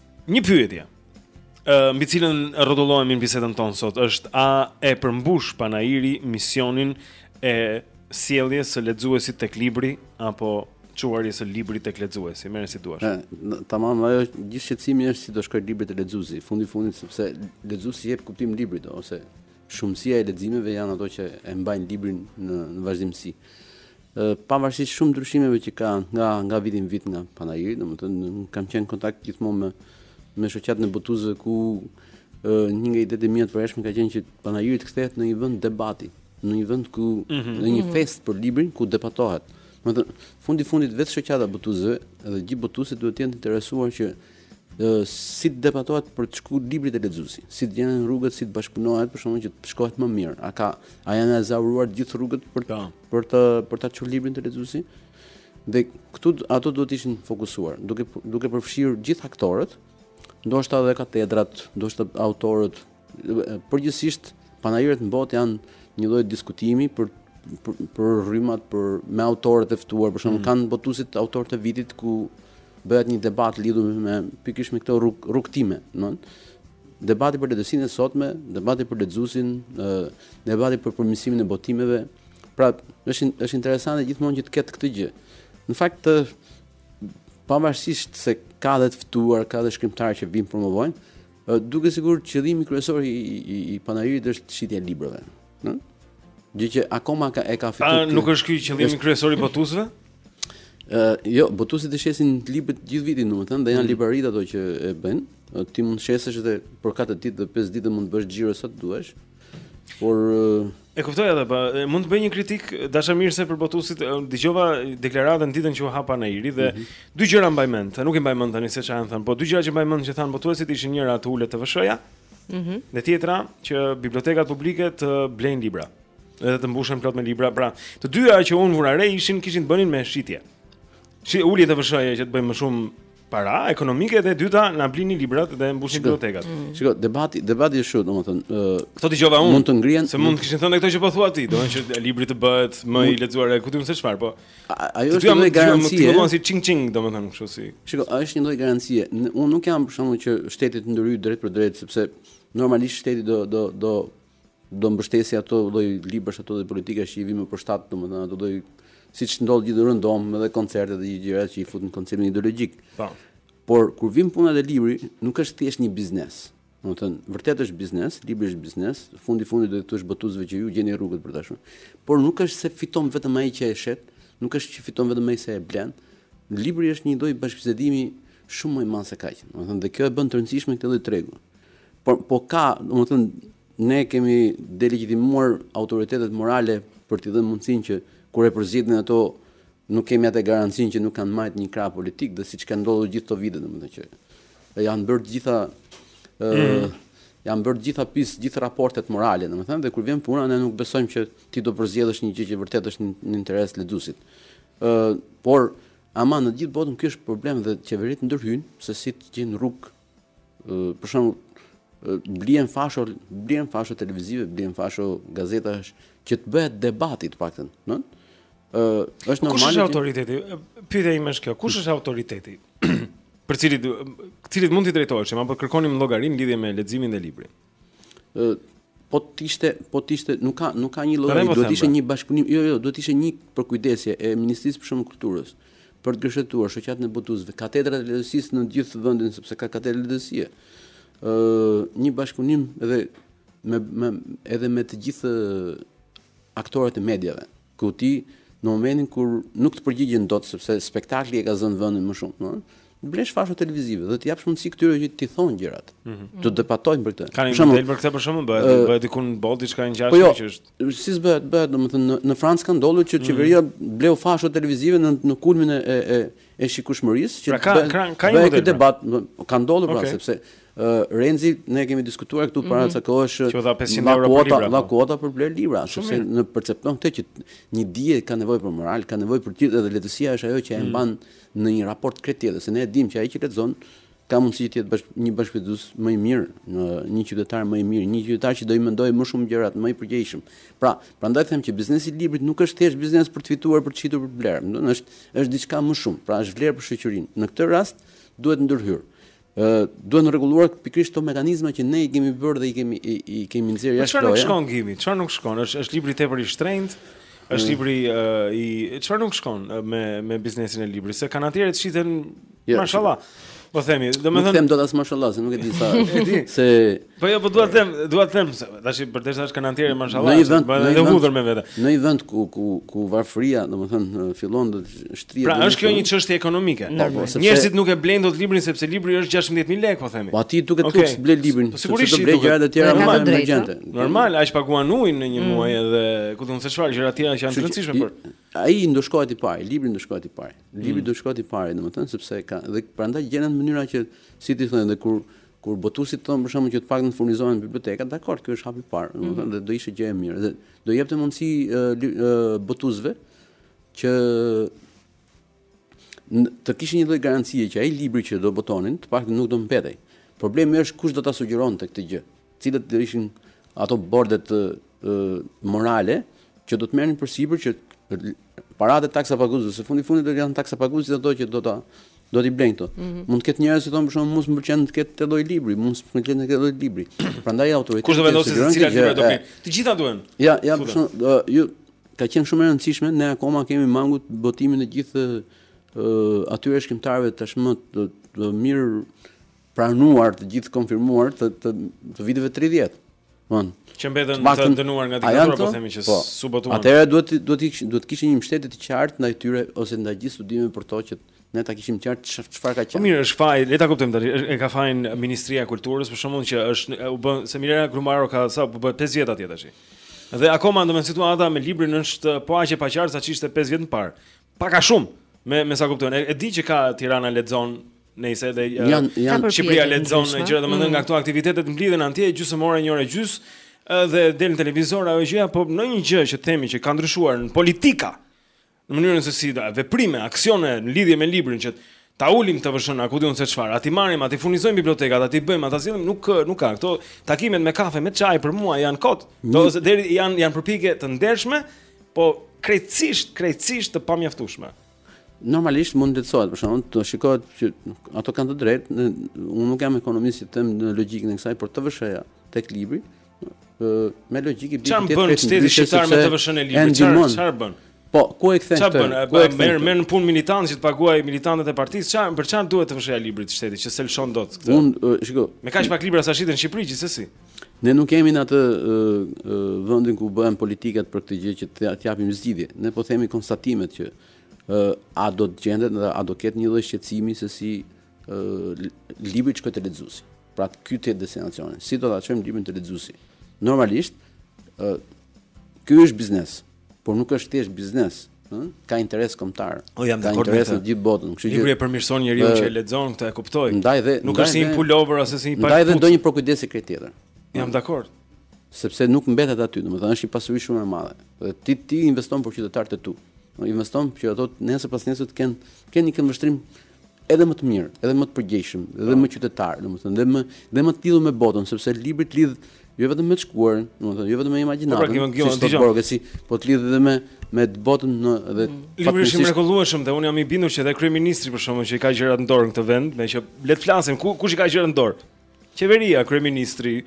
Një pyetje. Ë uh, mbi cilën rrotullohemi në bisedën tonë sot është a e përmbush panairi misionin e sjelljes së lexuesit tek libri apo çuarjes së librit tek lexuesi, merre si duash. Ë, tamam, ajo gjithë shqetësimi është si do shkojë libri te lexuesi, fundi fundit sepse lexuesi i jep kuptim librit ose Shumësia e leximeve janë ato që e mbajnë librin në vazhdimësi. Pavarësisht shumë ndryshimeve që ka nga nga viti në vit nga panairi, domethënë kam qenë në kontakt gjithmonë me me shoqatën e botuesve ku një nga idetë e mia të përhershme ka qenë që panairi të kthehet në një vend debati, në një vend ku mm -hmm. në një festë për librin ku debatohet. Domethënë fundi fundit vetë shoqata e botuesve dhe gjithë botuesit duhet të jenë të interesuar që Si të debatohet për të shkuar libri te lexuesi? Si të gjenden rrugët, si të bashkëpunohet për shembull që të shkohet më mirë? A ka a janë ezauruar të gjithë rrugët për ta po. për të për ta çuar librin te lexuesi? Dhe këtu ato duhet të ishin fokusuar, duke duke përfshirë gjithë aktorët, ndoshta edhe katedrat, ndoshta autorët, Përgjithësisht panairet në botë janë një lloj diskutimi për për, për rrymat për me autorët e ftuar, për shembull mm. kanë botuesit autorët e vitit ku bëhet një debat lidhur me pikërisht me këto rrug, rrugtime, domethënë debati për letërsinë e sotme, debati për lexuesin, debati për përmirësimin e botimeve. Pra, është është interesante gjithmonë që të ketë këtë gjë. Në fakt pavarësisht se ka dhe të ftuar, ka dhe shkrimtarë që vijnë promovojnë, Duket sikur qëllimi kryesor i i, i panairit është shitja e librave, ëh? Gjë që akoma ka e ka fituar. A nuk është ky qëllimi është... kryesor i botusëve? Ë, uh, jo, botusit e shesin librat gjithë vitin, domethënë, dhe janë mm. libraritë ato që e bëjnë. Ti mund të shesësh edhe për 4 ditë dhe 5 ditë mund të bësh xhiro sa të duash. Por e kuptoj edhe, po mund të bëj një kritik dashamirëse për botusit. Dëgjova deklaratën ditën që u hap panairi dhe mm -hmm. dy gjëra mbaj mend, nuk i mbaj mend tani se çfarë kanë thënë, po dy gjëra që mbaj mend që thanë botuesit ishin njëra të ulet TVSH-ja. Mhm. Mm dhe tjetra që bibliotekat publike të blejnë libra. Edhe të mbushen plot me libra. Pra, të dyja që unë vura re ishin kishin të bënin me shitje. Si ulje TVSH-ja që të bëjmë më shumë Para ekonomike dhe e dyta na blini librat dhe mbushni bibliotekat. Mm. Shiko, debati, debati është shumë, domethënë, ë uh, Këto dëgjova unë. Mund të ngrihen. Se mund të kishin thënë këto që po thua ti, domethënë që libri të bëhet më i lexuar, ku di unë se çfarë, po. Ajo është një garanci. Ti mund si ching ching, domethënë, kështu si. Shiko, ajo është një lloj garancie. Unë nuk jam për shkakun që shteti të ndërhyjë drejtpërdrejt, sepse normalisht shteti do do do Do mbështesë ato lloj librash ato dhe politikash që i vinë më për shtat, domethënë ato lloj siç ndodh gjithë rëndom edhe koncertet dhe gjërat që i futën konceptin ideologjik. Po. Por kur vjen puna te libri, nuk është thjesht një biznes. Do të thënë, vërtet është biznes, libri është biznes, fundi fundit do të thosh botuesve që ju gjeni rrugët për ta shitur. Por nuk është se fiton vetëm ai që e shet, nuk është që fiton vetëm ai se e blen. Libri është një lloj bashkëbisedimi shumë më i madh se kaq. Do të thënë, dhe kjo e bën të rëndësishme këtë lloj tregu. Por po ka, domethënë ne kemi delegjitimuar autoritetet morale për t'i dhënë mundësinë që kur e përzgjedhin ato nuk kemi atë garancinë që nuk kanë mbajtur një krah politik dhe siç ka ndodhur gjithë këto vite domethënë që janë bërë të gjitha ë mm. janë bërë të gjitha pis, gjithë raportet morale domethënë dhe kur vjen puna ne nuk besojmë që ti do përzgjedhësh një gjë që vërtet është në interes të lexuesit. ë por ama në gjithë botën ky është problem dhe qeveritë ndërhyjnë se si të gjejnë rrugë Për shembull, blihen fasha, blihen fasha televizive, blihen fasha gazetash që të bëhet debati të paktën, ëh? Ë, është normale. Ku është autoriteti? Pyetja ime është kjo, ku është autoriteti? për cilit cilit mund t'i drejtoheshim apo kërkonim llogari në lidhje me leximin dhe librin? po të ishte po të ishte nuk ka nuk ka një lloj duhet të ishte një bashkëpunim jo jo duhet të ishte një përkujdesje e ministrisë për shembull kulturës për të gërshetuar shoqatën e botuesve katedrat e letërsisë në gjithë vendin sepse ka katedra letërsie ë një bashkëpunim edhe me, me edhe me të gjithë aktorët e mediave ku ti në momentin kur nuk të përgjigjen dot sepse spektakli e ka zënë vendin më shumë, ëh, të blesh fasha televizive dhe të japësh mundësi këtyre që t'i thonë gjërat. Mm -hmm. Të debatojnë për këtë. Ka një model për këtë për shembull bëhet, uh, bëhet diku në botë diçka e ngjashme po jo, që është. Si s'bëhet, bëhet, domethënë në, në Francë ka ndodhur që mhm. qeveria mm -hmm. bleu fasha televizive në në kulmin e e e, e shikueshmërisë që pra ka, bëhet, ka, ka një model. Bëhet pra. debat, ka ndodhur pra, okay. pra sepse Renzi, ne kemi diskutuar këtu para mhm. ca kohësh që dha 500 euro për libra. Dha po. kuota për blerë libra, sepse e percepton këtë që një dije ka nevojë për moral, ka nevojë për tjetër dhe letërsia është ajo që e mhm. mban në një raport krejt tjetër, se ne e dimë që ai që lexon ka mundësi të jetë një bashkëbisedues më i mirë, një qytetar më i mirë, një qytetar që do i mendojë më shumë gjërat, më i përgjegjshëm. Pra, prandaj them që biznesi i librit nuk është thjesht biznes për të fituar, për të shitur për blerë, është është diçka më shumë, pra është vlerë për shoqërinë. Në këtë rast duhet ndërhyrë. Duhen rregulluar pikërisht këto mekanizma që ne i kemi bërë dhe i kemi i, i kemi nxjerrë jashtë loje. Çfarë nuk shkon Gimi? Çfarë nuk shkon? Është është libri tepër i shtrenjtë. Është mm. libri uh, i çfarë nuk shkon me me biznesin e librit, se kanatieret shiten jo, mashallah. Po themi, domethënë Nuk them dot as mashallah, se nuk e di sa. e di se Po jo, po dua të them, dua të them se tash për të thënë kanatiere mashallah, në vend me të ardhur me vete. Në një vend ku ku ku varfëria, domethënë fillon të shtrihet. Pra është kjo një çështje ekonomike. Po, po, Njerëzit nuk e blejnë dot librin sepse libri është 16000 lekë, po themi. Po ti duket okay. blej librin, po, sepse do blej gjëra të tjera më urgjente. Normal, aq paguan ujin në një mm. muaj edhe ku do të thonë çfarë gjëra të tjera që janë të rëndësishme për. Ai ndëshkohet i parë, libri ndëshkohet i parë. Libri mm. ndëshkohet i parë, domethënë sepse ka dhe prandaj gjenden mënyra që si të thuash dhe kur Kur botuesit thonë për shembull që të paktën të furnizohen biblioteka, dakord, kjo është hapi i parë, domethënë mm -hmm. dhe do ishte gjë e mirë dhe do jepte mundësi uh, botuesve që të kishin një lloj garancie që ai libri që do botonin, të paktën nuk do mbetej. Problemi është kush do ta sugjeronte këtë gjë. Cilat do ishin ato bordet morale që do të merrnin përsipër që paratë e taksapaguesve, se fundi i fundit do të jenë taksapaguesit ato që do ta do t'i blejnë këto. Mm -hmm. Mund të ketë njerëz që thonë për shembull mua s'më pëlqen të ketë këtë lloj libri, mua s'më pëlqen të ketë lloj libri. Prandaj autoriteti Kush do vendosë se cilat libra do të ketë? Të gjitha duhen. Ja, ja, për shembull ju ka qenë shumë e rëndësishme, ne akoma kemi mangut botimin e gjithë uh, atyre shkrimtarëve tashmë të, të, të mirë pranuar të gjithë konfirmuar të të të viteve 30. Von. Që mbetën të, të dënuar nga diktatura, po themi që po, s'u botuan. Atëherë duhet duhet të duhet të kishin një mbështetje të qartë ndaj tyre ose ndaj gjithë studimeve për to që ne ta kishim qartë çfarë ka qenë. Po mirë, është faj, le ta kuptojmë tani. E ka fajin Ministria e Kulturës për shkakun që është u bën se Mirela Kumbaro ka sa po bëhet 5 vjet atje tash. Dhe akoma ndonëse situata me librin është po aq e paqartë sa ç'ishte 5 vjet më parë. Pak a shumë me me sa kuptojnë. E, e di që ka Tirana lexon Nëse edhe janë Shqipëria lexon gjëra domethënë nga mm. këto aktivitete mblidhen atje gjysmë ore, një orë gjys, edhe del në televizor ajo gjëja, po në një gjë që themi që ka ndryshuar në politika, në mënyrën se si da, veprime, aksione në lidhje me librin që ta ulim TVSH-në, a ku di unë se çfarë, aty marrim, aty furnizojmë bibliotekat, aty bëjmë, ata sillim, nuk nuk ka këto takimet me kafe, me çaj për mua janë kot. Mm. Do të deri janë janë përpjekje të ndershme, po krejtësisht, krejtësisht të pamjaftueshme. Normalisht mund të lehtësohet, për shembull, të shikohet që ato kanë të drejtë, në, unë nuk jam ekonomist që të them në logjikën e kësaj, por TVSH-ja tek libri, ë me logjikë bie ti të shteti shqiptar me TVSH-në e librit. Çfarë çfarë bën? Po, ku e kthen këtë? Ku e merr merr në punë militantë që të paguajë militantët e partisë? Çfarë për çfarë duhet TVSH-ja e librit shtetit që s'e lëshon dot këtë? Unë, shiko, me kaq pak libra sa shiten në Shqipëri gjithsesi. Ne nuk jemi në atë vendin ku bëhen politikat për këtë gjë që të japim zgjidhje. Ne po themi konstatimet që a do të gjendet dhe a do ketë një lloj shqetësimi se si libri të shkojë te lexuesi. Pra ky të jetë destinacioni. Si do ta çojmë librin te lexuesi? Normalisht ky është biznes. por nuk është thjesht biznes, ëh, ka interes kombëtar. Po jam dakord me të gjithë botën, kështu që libri e përmirëson njeriun që e lexon këtë e kuptoj. Ndaj dhe nuk është si një pulover ose si një palë. Ndaj dhe do një përkujdesje krejt tjetër. Jam dakord. Sepse nuk mbetet aty, domethënë është një pasuri shumë e madhe. Dhe ti ti investon për qytetarët e tu. Investon që ato nesër pasnesër të kenë kenë një këndvështrim edhe më të mirë, edhe më të përgjegjshëm, edhe po. më qytetar, domethënë, dhe më dhe më të lidhur me botën, sepse libri të lidh jo vetëm me të shkuarën, domethënë, jo vetëm me imagjinatën, po, pra, si thotë Borgesi po të lidh edhe me me të botën në dhe mm. libri është i mrekullueshëm dhe un jam i bindur që edhe kryeministri për shembull që i ka gjërat në dorë në këtë vend, me që le të flasim ku kush i ka gjërat në dorë. Qeveria, kryeministri,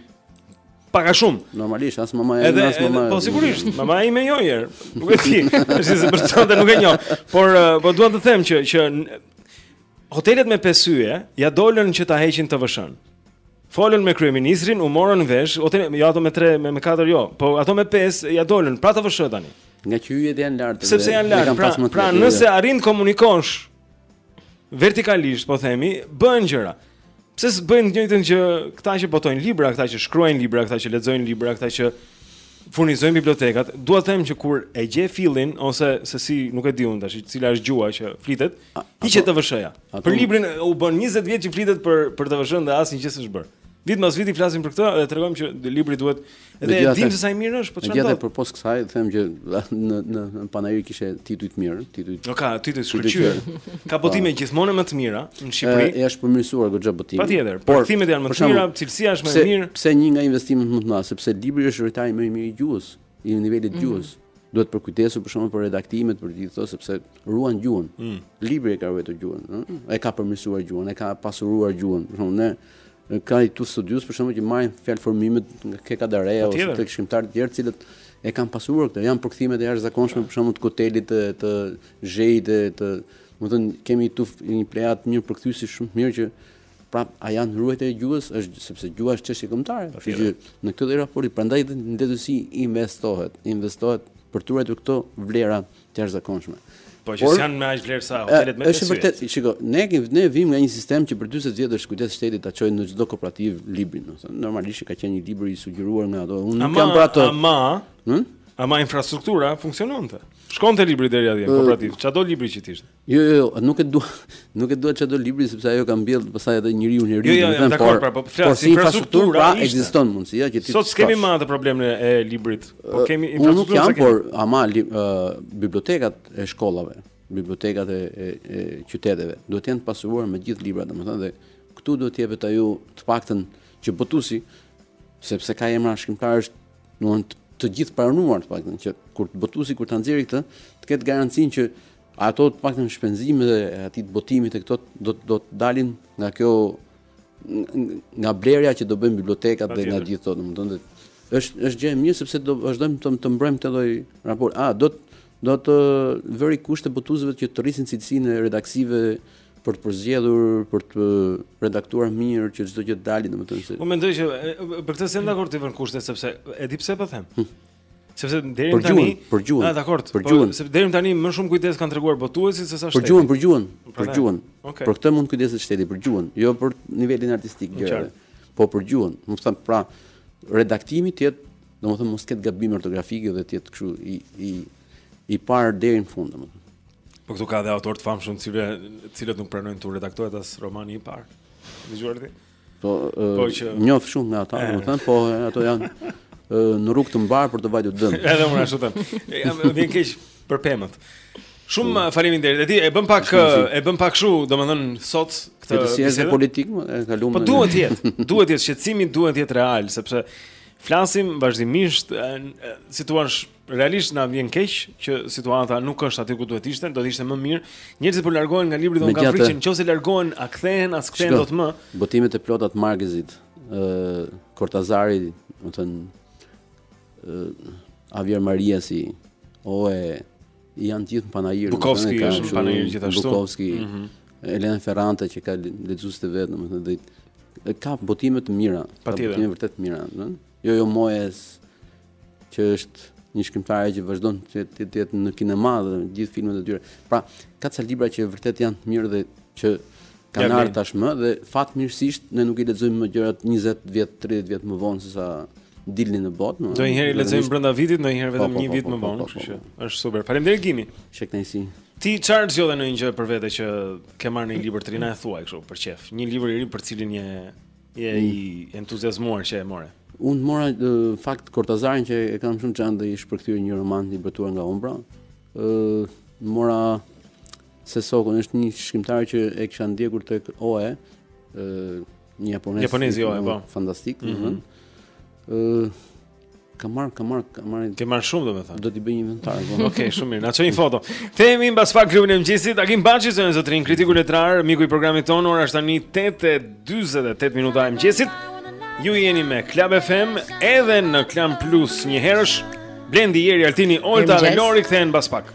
pak a shumë. Normalisht, as mama e as mama. Po sigurisht, mama ime jo jer. Nuk e di. Është se personalisht nuk e njoh. Por eh, po dua të them që që hotelet me pesë yje ia dolën që ta heqin TVSH-në. Folën me kryeministrin, u morën vesh, hotel jo ato me 3, me 4 jo, po ato me 5 ia dolën pra TVSH tani. Nga që yjet janë lart. Sepse janë lart. Pra, pra nëse arrin të komunikosh vertikalisht po themi, bëhen gjëra. Pse s'bëjnë të njëjtën që këta që botojnë libra, këta që shkruajnë libra, këta që lexojnë libra, këta që furnizojnë bibliotekat? Dua të them që kur e gje fillin ose sesi nuk e di unë tash, cila është gjuha që flitet, hiqet TVSH-ja. Për librin u bën 20 vjet që flitet për për TVSH-n dhe asnjë gjë s'është bërë. Vit pas viti flasim për këtë dhe tregojmë që libri duhet Dhe e dim se sa i mirë është, po çfarë do? Edhe përpos kësaj, them që në në në panair kishte tituj të mirë, tituj. Jo ka tituj të shkëlqyer. Ka botime po. gjithmonë më të mira në Shqipëri. Ë është përmirësuar goxha botimi. Patjetër, por botime janë më të mira, cilësia është më e mirë. Pse një nga investimet më të mëdha, sepse libri është ruajtari më i mirë i gjuhës, i nivelit të mhm. gjuhës. Duhet përkujdesur për shkakun për redaktimet për gjithë këto sepse ruan gjuhën. Mm. Libri e ka ruajtur gjuhën, ëh? E ka përmirësuar gjuhën, e ka pasuruar gjuhën. Për shkakun ne ka këtu studiues për shembull që marrin fjalëformimet nga te Kadarea ose tek shkrimtarë të tjerë të cilët e kanë pasuruar këtë. Janë përkthime të jashtëzakonshme për shembull të Kutelit të të Zhejit të, të domethënë kemi këtu një plejadë të mirë përkthyesish shumë të mirë që prapë janë ruajtje e gjuhës është sepse gjuha është çështje kombëtare. Kështu që në këtë dhe raport prandaj në thelb investohet, investohet për të ruajtur këto vlera të jashtëzakonshme. Po që s'janë me aq vlerë sa hotelet me pesë yje. Është vërtet, shiko, ne kemi ne vim nga një sistem që për 40 vjet është kujdesur shteti ta çojë në çdo kooperativë librin, domethënë. Normalisht ka qenë një libër i sugjeruar nga ato. Unë nuk jam për atë. Ama, hm? ama infrastruktura funksiononte. Shkonte libri deri atje në kooperativë. Çfarëdo libri që ishte. Jo, jo, jo, nuk e dua, nuk e dua çdo libri sepse ajo ka mbjellë pastaj edhe njeriun e ri, jo, jo, jo, dakor, pra, po flas po si infrastrukturë, pra ekziston mundësia që ti S'e kemi më atë problemin e librit, po kemi infrastrukturë. Unë nuk jam, por ama bibliotekat e shkollave, bibliotekat e, e, e qyteteve duhet të jenë të pasuruar me gjithë librat, domethënë dhe këtu duhet të jepet ajo të paktën që botusi sepse ka emra shkrimtarësh domethënë të gjithëpranuar të paktën që kur botusi kur ta nxjerrë këtë, të ketë garancinë që Ato të paktën shpenzimet e atij botimi të këto do do të dalin nga kjo nga blerja që do bëjnë bibliotekat dhe nga gjithë ato, domethënë është është gjë e mirë sepse do vazhdojmë të të mbrojmë këtë lloj raport. A do të do të vërë kushte botuesve që të rrisin cilësinë e redaksive për të përzgjedhur, për të redaktuar mirë që çdo gjë të dalë, domethënë se. Unë mendoj që për këtë s'jam dakord t'i vënë kushte sepse e di pse po them. Hm. Sepse deri tani për gjuhën, për gjuhën. Ah, dakor. Për po, gjuhën. Sepse deri tani më shumë kujdes kanë treguar botuesit se sa shteti. Për gjuhën, për gjuhën, për gjuhën. Okay. Për këtë mund të kujdeset shteti për gjuhën, jo për nivelin artistik gjëra. Po për gjuhën, domethënë pra redaktimi të jetë, domethënë mos ketë gabime ortografike dhe të jetë kështu i i i parë deri në fund domethënë. Po këtu ka dhe autorë të famshëm, të cilët nuk pranojnë të redaktohet as romani i parë. Dëgjuar ti? Po, po që njoh shumë nga ata, domethënë, po ato janë në rrugë të mbarë për të vajtur dëm. Edhe unë ashtu them. Ja, më vjen keq për pemët. Shumë po. faleminderit. Edi e bën pak e bën pak kështu, domethënë sot këtë si është politikë, e kaluam. Po duhet të jetë, duhet të jetë shqetësimi, duhet të jetë real, sepse flasim vazhdimisht si thua është Realisht na vjen keq që situata nuk është aty ku duhet të ishte, do të ishte më mirë. Njerëzit po largohen nga libri dhe unë kam frikë që nëse largohen, a kthehen, a s'kthehen dot më. Botimet e plota të Markezit, ë Kortazari, do të thënë ë Javier Mariasi, Oe janë të gjithë në panair. Bukovski ka në panair gjithashtu. Bukovski. Mm -hmm. Elena Ferrante që ka lexuesit e vet, domethënë do të ka botime të mira, ka botime vërtet të mira, ëh. Jojo Moyes, që është një shkrimtare që vazhdon të të të jetë në kinema dhe në gjithë filmat e saj. Pra, ka ca libra që vërtet janë të mirë dhe që kanë ja, ardhur tashmë dhe fatmirësisht ne nuk i lexojmë më gjërat 20 vjet, 30 vjet më vonë sesa dilnin në botë. Ne, ndonjëherë lexojmë brenda vitit, ndonjëherë vetëm po, po, një po, vit po, më po, vonë, po, po, kështu që po. është super. Faleminderit Gimi. Qe kënaqësi. Ti çfarë zgjodhe ndonjë gjë për vete që ke marrë një libër të ri, na e thuaj kështu për qejf. Një libër i ri për cilin je Je i entuziazmuar që e more. Unë mora në fakt Kortazarin që e kam shumë xhan dhe ish përkthyer një roman i botuar nga Ombra. Ë mora se Sokon është një shkrimtar që e kisha ndjekur tek Oe, ë një japonez. Japonezi Oe, po. Fantastik, mm -hmm. Ë Kam marrë, kam marrë, kam marrë. Ke marrë shumë domethënë. Do t'i bëj inventar. Po. Okej, okay, shumë mirë. Na ço një foto. Kthehemi mbas pak në klubin e mëngjesit, Agim Baçi zonja e zotërinj, kritiku letrar, miku i programit tonë, ora është tani 8:48 minuta e mëngjesit. Ju jeni me Club FM edhe në Klan Plus njëherësh. Blendi Jeri Altini Olta dhe Lori kthehen mbas pak.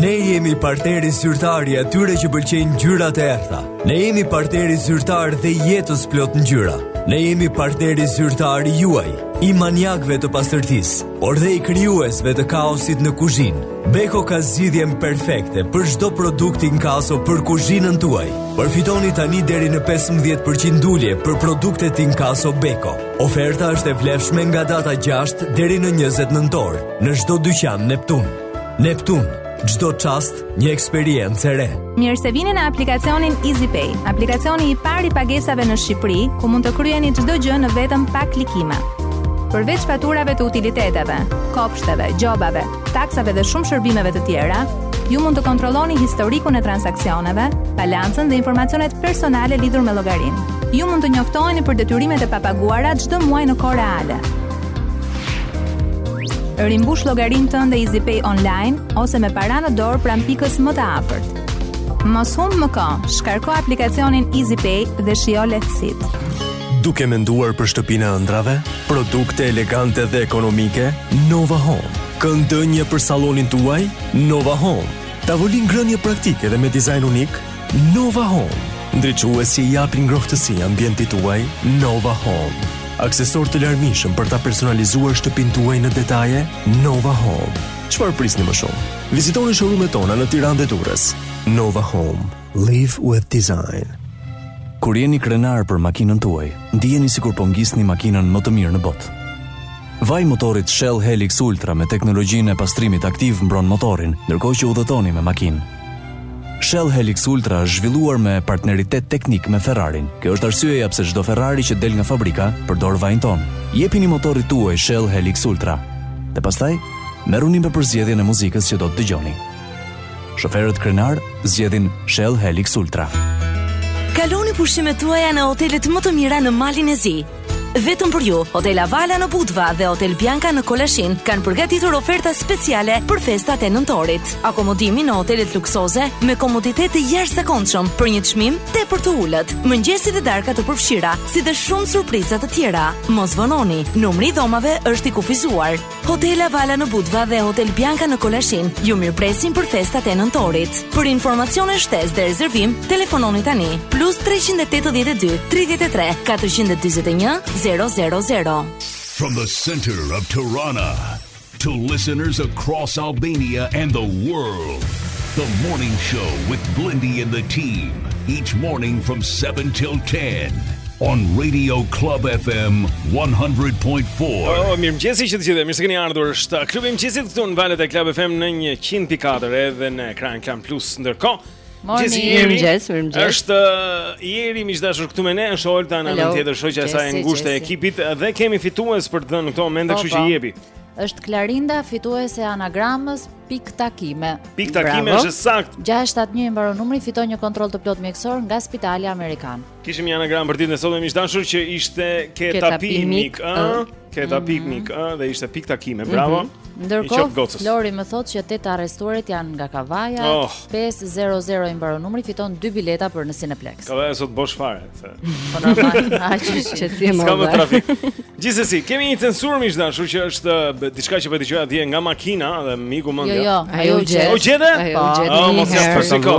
Ne jemi partneri zyrtar i atyre që pëlqejnë ngjyrat e errta. Ne jemi partneri zyrtar dhe jetës plot ngjyra. Ne jemi partneri zyrtar i juaj, i maniakëve të pastërtisë, por dhe i krijuesve të kaosit në kuzhinë. Beko ka zgjidhjen perfekte për çdo produkt inkaso për kuzhinën tuaj. Përfitoni tani deri në 15% ulje për produktet inkaso Beko. Oferta është e vlefshme nga data 6 deri në 20 nëntor në çdo dyqan Neptun. Neptun, çdo çast një eksperiencë e re. Mirë se vini në aplikacionin EasyPay, aplikacioni i parë i pagesave në Shqipëri, ku mund të kryeni çdo gjë në vetëm pak klikime. Përveç faturave të utiliteteve, kopshteve, gjobave, taksave dhe shumë shërbimeve të tjera, ju mund të kontrolloni historikun e transaksioneve, balancën dhe informacionet personale lidhur me llogarinë. Ju mund të njoftoheni për detyrimet e papaguara çdo muaj në kohë reale. Rimbush llogarinë tënde EasyPay online ose me para në dorë pranë pikës më të afërt. Mos humb më kohë, shkarko aplikacionin EasyPay dhe shijo lehtësitë. Duke menduar për shtëpinë e ëndrrave, Produkte elegante dhe ekonomike? Nova Home. Kënd ndenjeje për sallonin tuaj? Nova Home. Tavolinë ngrënieje praktike dhe me dizajn unik? Nova Home. Ndriçues që i japin ngrohtësi ambientit tuaj? Nova Home. Aksesorë të larmishëm për ta personalizuar shtëpinë tuaj në detaje? Nova Home. Çfarë prisni më shumë? Vizitoni showroom-et tona në Tiranë dhe Durrës. Nova Home. Live with Design. Kur jeni krenarë për makinën tuaj, ndiheni sikur po ngisni makinën më të mirë në botë. Vaji i motorit Shell Helix Ultra me teknologjinë e pastrimit aktiv mbron motorin, ndërkohë që udhëtoni me makinë. Shell Helix Ultra është zhvilluar me partneritet teknik me Ferrarin. Kjo është arsyeja pse çdo Ferrari që del nga fabrika përdor vajin tonë. Jepini motorit tuaj Shell Helix Ultra. Dhe pastaj, merruni me përzgjedhjen e muzikës që do të dëgjoni. Shoferët krenarë zgjedhin Shell Helix Ultra. Kaloni pushimet tuaja në hotelet më të mira në Malin e Zi. Vetëm për ju, Hotel Avala në Budva dhe Hotel Bianca në Kolashin kanë përgatitur oferta speciale për festat e nëntorit. Akomodimi në hotelet luksoze me komoditet të jashtëzakonshëm për një çmim tepër të ulët. Mëngjesi dhe darka të përfshira, si dhe shumë surpriza të tjera. Mos vononi, numri i dhomave është i kufizuar. Hotel Avala në Budva dhe Hotel Bianca në Kolashin ju mirëpresin për festat e nëntorit. Për informacione shtesë dhe rezervim, telefononi tani plus 382 33 421 000. From the center of Tirana to listeners across Albania and the world. The morning show with Blendi and the team each morning from 7 till 10. on Radio Club FM 100.4. Oh, mirëmëngjesi që të gjithë, mirë se keni ardhur është klubi i mëngjesit këtu në valët e Club FM në 100.4 edhe në ekran Klan Plus ndërkohë. Morning, mirëmëngjes, mirëmëngjes. është uh, Jeri, miq të dashur, këtu me ne, është Olta në anën tjetër shoqja e saj e ngushtë e ekipit dhe kemi fitues për të dhënë në këto momente po, kështu që po. jepi. Është Klarinda fituese e anagramës piktakime. Piktakime është saktë. 671 i mbaron numri, fiton një kontroll të plotë mjekësor nga Spitali Amerikan. Kishim një anagram për ditën e sotme miq të dashur që ishte keta piknik, ëh, keta mhm. piknik, ëh, dhe ishte pikëtakime. Mhm. Bravo. Ndërkohë Flori më thotë që tetë të arrestuarit janë nga Kavaja, 500 oh. i mbaron numri, fiton dy bileta për në Cineplex. Kavaja sot bosh fare, se. Po normal, aq që ti më. S'ka më trafik. Gjithsesi, kemi një censurë miq të dashur që është diçka që po dëgjoj atje nga makina dhe m'iku mendja. Jo, jo, ajo gjet. O gjet? Po, mos ja përsikoj.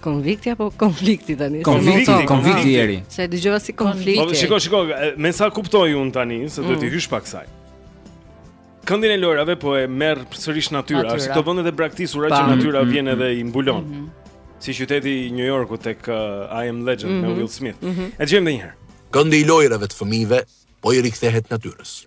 Konvikti apo konflikti tani? Konflikti, konflikti, konflikti jeri. Se e dëgjova si konflikti. Po shiko, shiko, me sa kuptoj unë tani se duhet të mm. hysh pak saj. Këndin e lojrave po e merr sërish natyra, natyra. si këto vendet e braktisura që natyra mm -hmm. vjen edhe i mbulon. Mm -hmm. Si qyteti i New Yorkut tek uh, I Am Legend mm -hmm. me mhm. Will Smith. Mm -hmm. E dëgjojmë edhe një herë. Këndi i lojrave të fëmijëve po i rikthehet natyrës.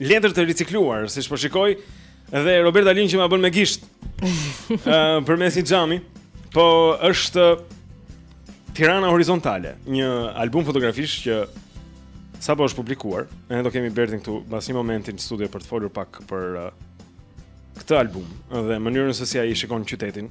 letër të ricikluar, siç po shikoj, dhe Robert Alinë që ma bën me gisht. Ëh, përmes një xhami, po është Tirana horizontale, një album fotografish që sapo është publikuar. Ne do kemi Bertin këtu pas një momenti në studio për të folur pak për uh, këtë album dhe mënyrën se si ai shikon qytetin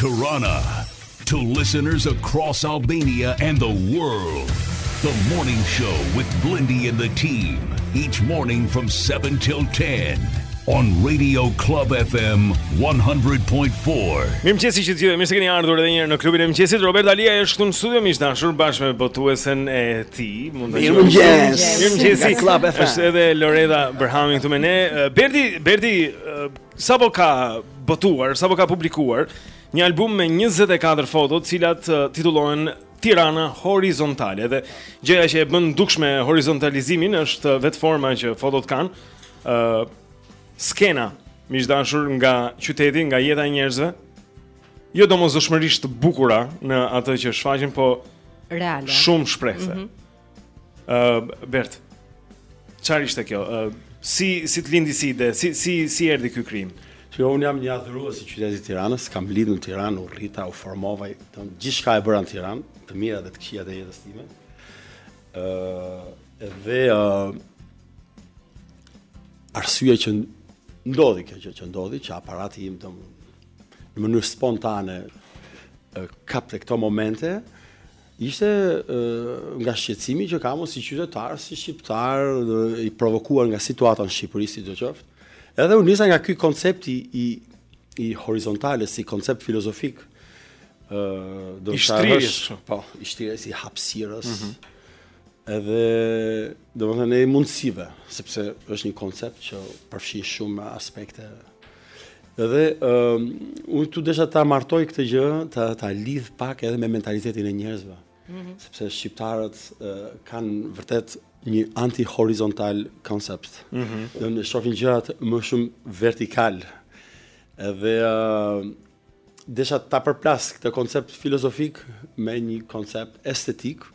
Tirana to listeners across Albania and the world. The morning show with Blindy and the team each morning from 7 till 10 on Radio Club FM 100.4. Mirëmëngjesi të gjithëve, mirë se keni ardhur edhe një herë në klubin e mëngjesit. Robert Alia është këtu në studio miq të dashur bashkë me botuesen e tij. Mund të Mirëmëngjes. Mirëmëngjesi Club FM. Është edhe Loreta Bërhami këtu me ne. Berti, Berti sapo ka botuar, sapo ka publikuar një album me 24 foto, të cilat titullohen Tirana horizontale dhe gjëja që e bën dukshme horizontalizimin është vetë forma që fotot kanë ë uh, skena miq të dashur nga qyteti, nga jeta e njerëzve. Jo domosdoshmërisht të bukura në atë që shfaqen, po reale. Shumë shprehse. Ëh, mm -hmm. uh, Bert. Çfarë ishte kjo? Ëh, uh, si si të lindi si ide, si si si erdhi ky krijim? Që jo, unë jam një adhurues i qytetit të Tiranës, kam lindur në Tiranë, u rrita, u formova, domethënë gjithçka e bëra në Tiranë, të mira dhe të këqija të jetës time. Ëh, uh, dhe ëh uh, Arsyeja që ndodhi kjo gjë që ndodhi, që aparati im në mënyrë spontane kapte këto momente, ishte nga shqetësimi që kam unë si qytetar, si shqiptar, i provokuar nga situata në Shqipëri, sido qoftë. Edhe u nisa nga ky koncepti i, i horizontale, si koncept filozofik, domethënë, po, i shtrirjes, i hapësirës, mm -hmm. Edhe, domethënë, e mundësive, sepse është një koncept që përfshin shumë aspekte. Edhe, um, unë tu desha ta martoj këtë gjë, ta, ta lidh pak edhe me mentalitetin e njerëzve. Mm -hmm. Sepse shqiptarët uh, kanë vërtet një anti-horizontal koncept. Mm -hmm. Domethënë shofin gjërat më shumë vertikal. Edhe, uh, Desha ta përplas këtë koncept filozofik me një koncept estetik.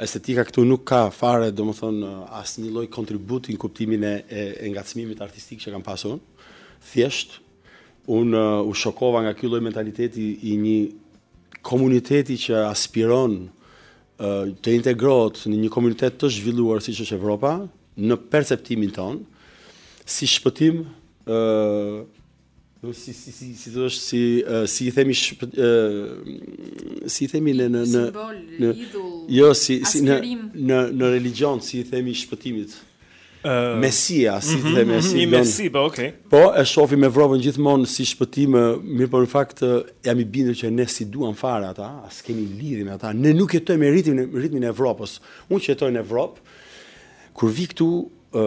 Estetika këtu nuk ka fare, domethënë, asnjë lloj kontributi n'kuptimin e, e, e ngacmimit artistik që kam pasur. Thjesht, unë uh, u shokova nga ky lloj mentaliteti i një komuniteti që aspiron uh, të integrohet në një komunitet të zhvilluar siç është Evropa në perceptimin tonë si shpëtim uh, si si si si do është si si i themi si i themi në në në në jo si si në në në religjion si i themi shpëtimi, Mesia, si të themi, mhm, si mhm, Mesi, po, okay. Po, e shohim Evropën gjithmonë si shpëtim, mirëpo në fakt jam i bindur që ne s'i duam fare ata, as kemi lidhje me ata. Ne nuk jetojmë me ritmin e ritmin e Evropës. Unë që jetoj në Evropë, kur vij këtu, ë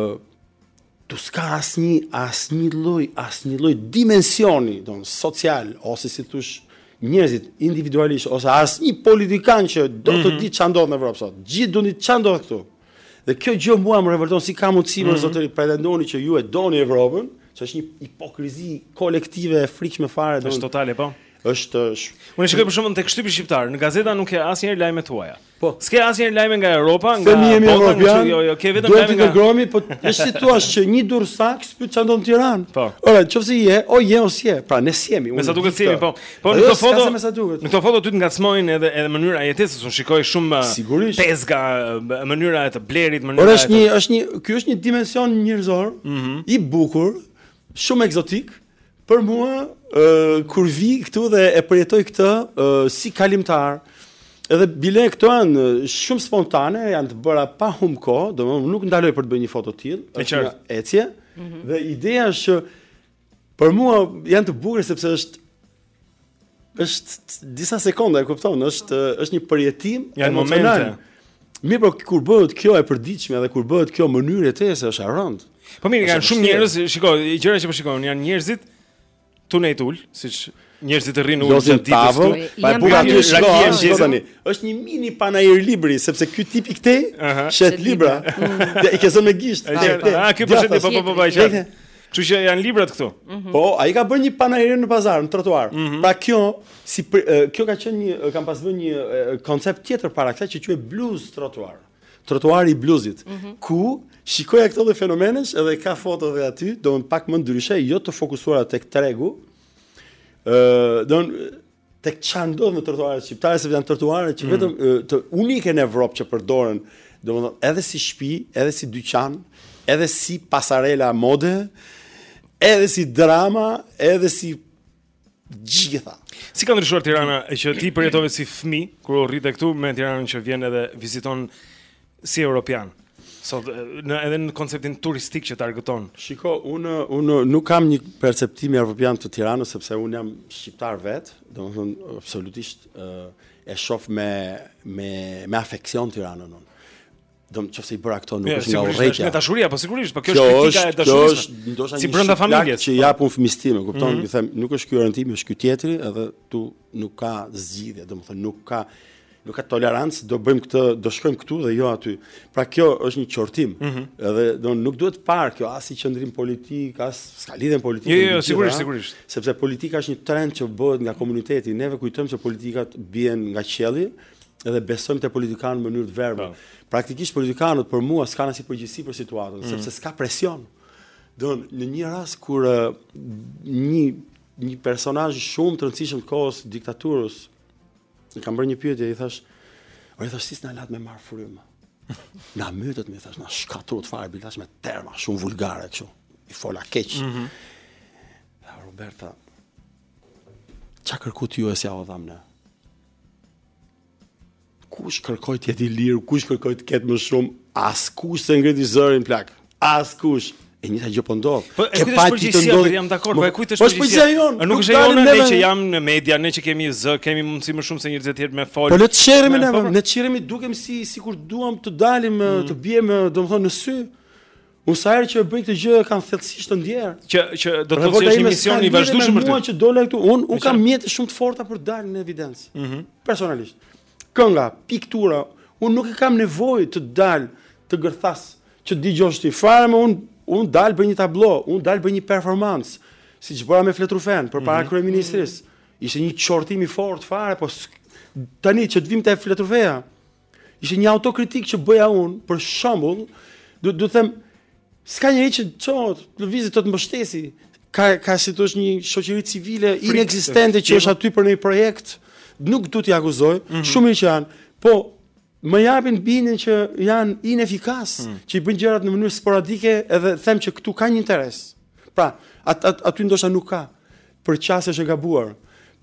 Ktu s'ka asnjë asnjë lloj asnjë lloj dimensioni, don social ose si t'thush njerëzit individualisht ose asnjë politikan që do të mhm. di çfarë ndodh në Evropë sot. Gjithë do të di çfarë ndodh këtu. Dhe kjo gjë mua më revolton si ka mundësi more mhm. zotëri pretendoni që ju e doni Evropën, që është një hipokrizi kolektive e frikshme fare. Është totale po. Është Unë shikoj për shembull tek shtypi shqiptar, në gazeta nuk ka asnjëherë lajme të huaja. Po. S'ke asnjëherë lajme nga Europa, nga Bota, jemi Europian, jo, jo, ke vetëm lajme nga... Gromi, po është si t'thuash që një durrsak s'e di ça ndodh n'Tiranë. Po. Ora, qoftë se je, o je, o s'je, pra ne s'jemi. Me sa duket s'jemi, po. Po në këto foto, në këto foto ty të ngacmojnë edhe, edhe mënyra e jetesës, unë shikoj shumë Sigurisht. pezga, mënyra e të blerit, mënyra Ora, është një, është një, ky është një dimension njerëzor, mm -hmm. i bukur, shumë ekzotik, mm Për mua, kur vij këtu dhe e përjetoj këtë si kalimtar, edhe bile këto janë shumë spontane, janë të bëra pa humb kohë, domethënë nuk ndaloj për të bërë një foto të tillë, është një ecje, mhm. dhe ideja është që për mua janë të bukura sepse është është disa sekonda e kupton, është është një përjetim ja, emocional. Mirë, por kur bëhet kjo e përditshme dhe kur bëhet kjo mënyrë jetese është arrond. Po mirë, kanë shumë njerëz, shiko, gjëra që po shikon janë njerëzit tu ndejt ul, si njerëzit rrinë ulur gjatë ditës këtu. Pa e buka aty shkon gjithani. Është një mini panair libri sepse ky tipi këtej shet libra. Mm. I ke zënë me gisht. A ky po shet po po po po. Kështu që janë librat këtu. Mm -hmm. Po, ai ka bërë një panair në pazar, në trotuar. Mm -hmm. Pra kjo, si kjo ka qenë një kam pas bërë një koncept tjetër para kësaj që quhej blues trotuar. Trotuari i bluesit, mm -hmm. ku shikoja këto lloj fenomenesh edhe ka foto dhe aty, do më pak më ndryshe, jo të fokusuara tek tregu. Ë, uh, do tek çfarë ndodh në trotuaret shqiptare, sepse janë trotuare që mm. vetëm mm. unike në Evropë që përdoren, domethënë edhe si shtëpi, edhe si dyqan, edhe si pasarela mode, edhe si drama, edhe si të gjitha. Si ka ndryshuar Tirana që ti përjetove si fëmijë kur u rrite këtu me Tiranën që vjen edhe viziton si europian. Sot edhe në konceptin turistik që targeton. Shiko, unë, unë nuk kam një perceptim europian të Tiranës sepse unë jam shqiptar vetë, domethënë absolutisht e shoh me me me afeksion Tiranën unë. Domethënë se i bëra këto nuk është nga urrejtja. Është nga dashuria, po sigurisht, po kjo është kritika e dashurisë. Është ndoshta si brenda familjes. Që po. jap unë fëmijës tim, e kupton? Mhm. I them, nuk është ky orientim, është ky tjetri, edhe këtu nuk ka zgjidhje, domethënë nuk ka nuk ka tolerancë, do bëjmë këtë, do shkojmë këtu dhe jo aty. Pra kjo është një qortim. Mm -hmm. Edhe do nuk duhet parë kjo as si qëndrim politik, as s'ka lidhje me politikën. Jo, jo, sigurisht, sigurisht. Sepse politika është një trend që bëhet nga komuniteti. Neve kujtojmë se politikat bien nga qielli edhe besojmë te politikanë në mënyrë të verbër. Po. Praktikisht politikanët për mua s'kanë asnjë përgjegjësi për situatën, mm -hmm. sepse s'ka presion. Domethënë një rast kur një një personazh shumë të rëndësishëm të kohës së diktaturës I kam bërë një pyetje, i thash, "Ore, thash si s'na lat me marr frymë?" Na mytët, i thash, na shkatërrut fare, biles me terma, shumë vulgare kështu. I fola keq. Mm -hmm. Robert, tha, ça kërkut ju e s'jua dhamë ne? Kush kërkoi t'jetë i lirë, kush kërkoi t'ketë më shumë, askush s'e ngriti zërin plak. Askush. E njëjta gjë po ndodh. Po, e pa ti të ndodh. Jam dakord, po e kujt është përgjegjësia? Po përgjegjësia jonë. Nuk është jona, ne që jemi në media, ne që kemi zë, kemi mundësi më shumë se njerëzit e tjerë me fol. Po le të çirremi ne, po, po. ne çirremi dukemi si sikur duam të dalim mm. të biem, domethënë në sy. Unë sa herë që e bëj këtë gjë e kam thellësisht të ndier. Që që do të thotë një mision i vazhdueshëm për ty. Unë që dola këtu, unë unë kam mjete shumë të forta për të dalë në evidencë. Mhm. Personalisht. Kënga, piktura, unë nuk e kam nevojë të dal të gërthas që të dëgjosh ti fare, se unë unë dal bëj një tablo, unë dal bëj një performancë, siç bëra me fletërrufenë, përpara mm -hmm. kryeministrisë. Mm -hmm. Ishte një qortim i fortë fare, po tani që të vijmë te fletërrufeja, ishte një autokritikë që bëja unë, për shembull, du, du të them, S'ka njeri që të çohet, të lëvizi, të të mbështesi. Ka, ka si të them, është një shoqëri civile inekzistente që është aty për një projekt, nuk du t'i akuzoj, mm -hmm. shumë mirë që janë, po më japin bindjen që janë inefikas, mm -hmm. që i bëjnë gjërat në mënyrë sporadike edhe them që këtu ka një interes. Pra, at, at, aty ndoshta nuk ka. Pra qasje është e gabuar.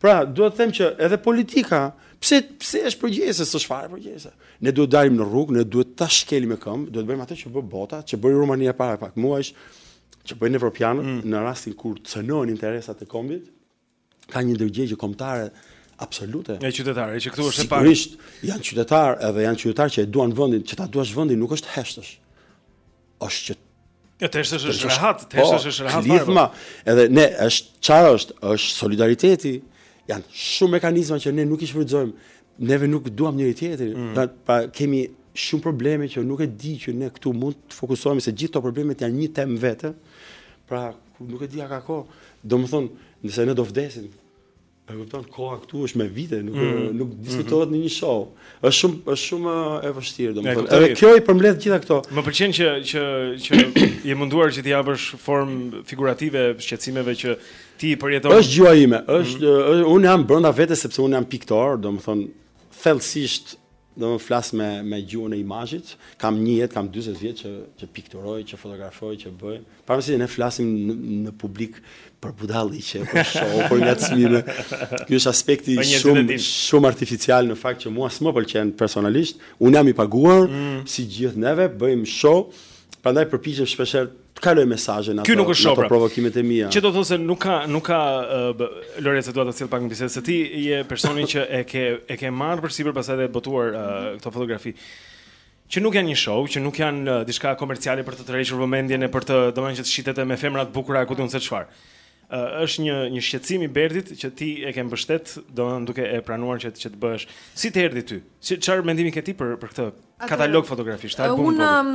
Pra, dua të them që edhe politika, pse pse është përgjegjëse, s'është fare përgjegjëse. Ne duhet të dalim në rrugë, ne duhet ta shkelim me këmbë, duhet të bëjmë atë që bë bota, që bëri Rumania para pak muajsh, që bëjnë evropianët mm. në rastin kur cënohen interesat e kombit, ka një ndërgjegje kombëtare absolute. Janë qytetarë, që këtu është e parë. Sigurisht, janë qytetarë edhe janë qytetarë që e duan vendin, që ta duash vendin nuk është të heshtësh. është që të heshtësh është rehat, të heshtësh është rehat. Lidhma, edhe ne është çfarë është? Është solidariteti. Janë shumë mekanizma që ne nuk i shfrytëzojmë. Neve nuk duam njëri-tjetrin. Mm. Pra, pa kemi shumë probleme që nuk e di që ne këtu mund të fokusohemi se gjithë këto probleme janë një temë më vete. Pra, nuk e di a ka kohë. Domethënë, nëse ne do vdesim, E kupton, koha këtu është me vite, nuk mm. nuk mhm. diskutohet mm -hmm. në një show. Është shumë është shumë e vështirë, domethënë. Edhe kjo i përmbledh gjitha këto. Më pëlqen që që që je munduar që t'i japësh formë figurative shqetësimeve që ti përjeton. Është gjuha ime, është mm -hmm. unë jam brenda vetes sepse unë jam piktor, domethënë thellësisht Do të flas me me gjuhën e imazhit. Kam një jetë, kam dyzet vjet që që pikturoj, që fotografoj, që bëj. Pavarësisht se ne flasim në, në publik për budalliqe, për show, për ngacmime. Ky është aspekti shumë shumë artificial në fakt që mua s'më pëlqen personalisht. Unë jam i paguar mm. si gjithë neve, bëjmë show, prandaj përpiqem shpeshherë Të kaloj mesazhin, ato. Ky nuk është show pra. Provokimet e mia. Që do të thotë se nuk ka nuk ka uh, Lorenc dua të të sjell pak në bisedë se ti je personi që e ke e ke marrë përsipër pastaj dhe e botuar uh, këto fotografi që nuk janë një show, që nuk janë uh, diçka komerciale për të tërhequr vëmendjen e për të, domethënë që të shitet me femra të bukura, ku di unë se çfarë. është një një shqetësim i Bertit që ti e ke mbështet, domethënë duke e pranuar që që të bësh. Si të erdhi ty? Si çfarë mendimi ke ti për për këtë katalog fotografish, ta album? Unë um,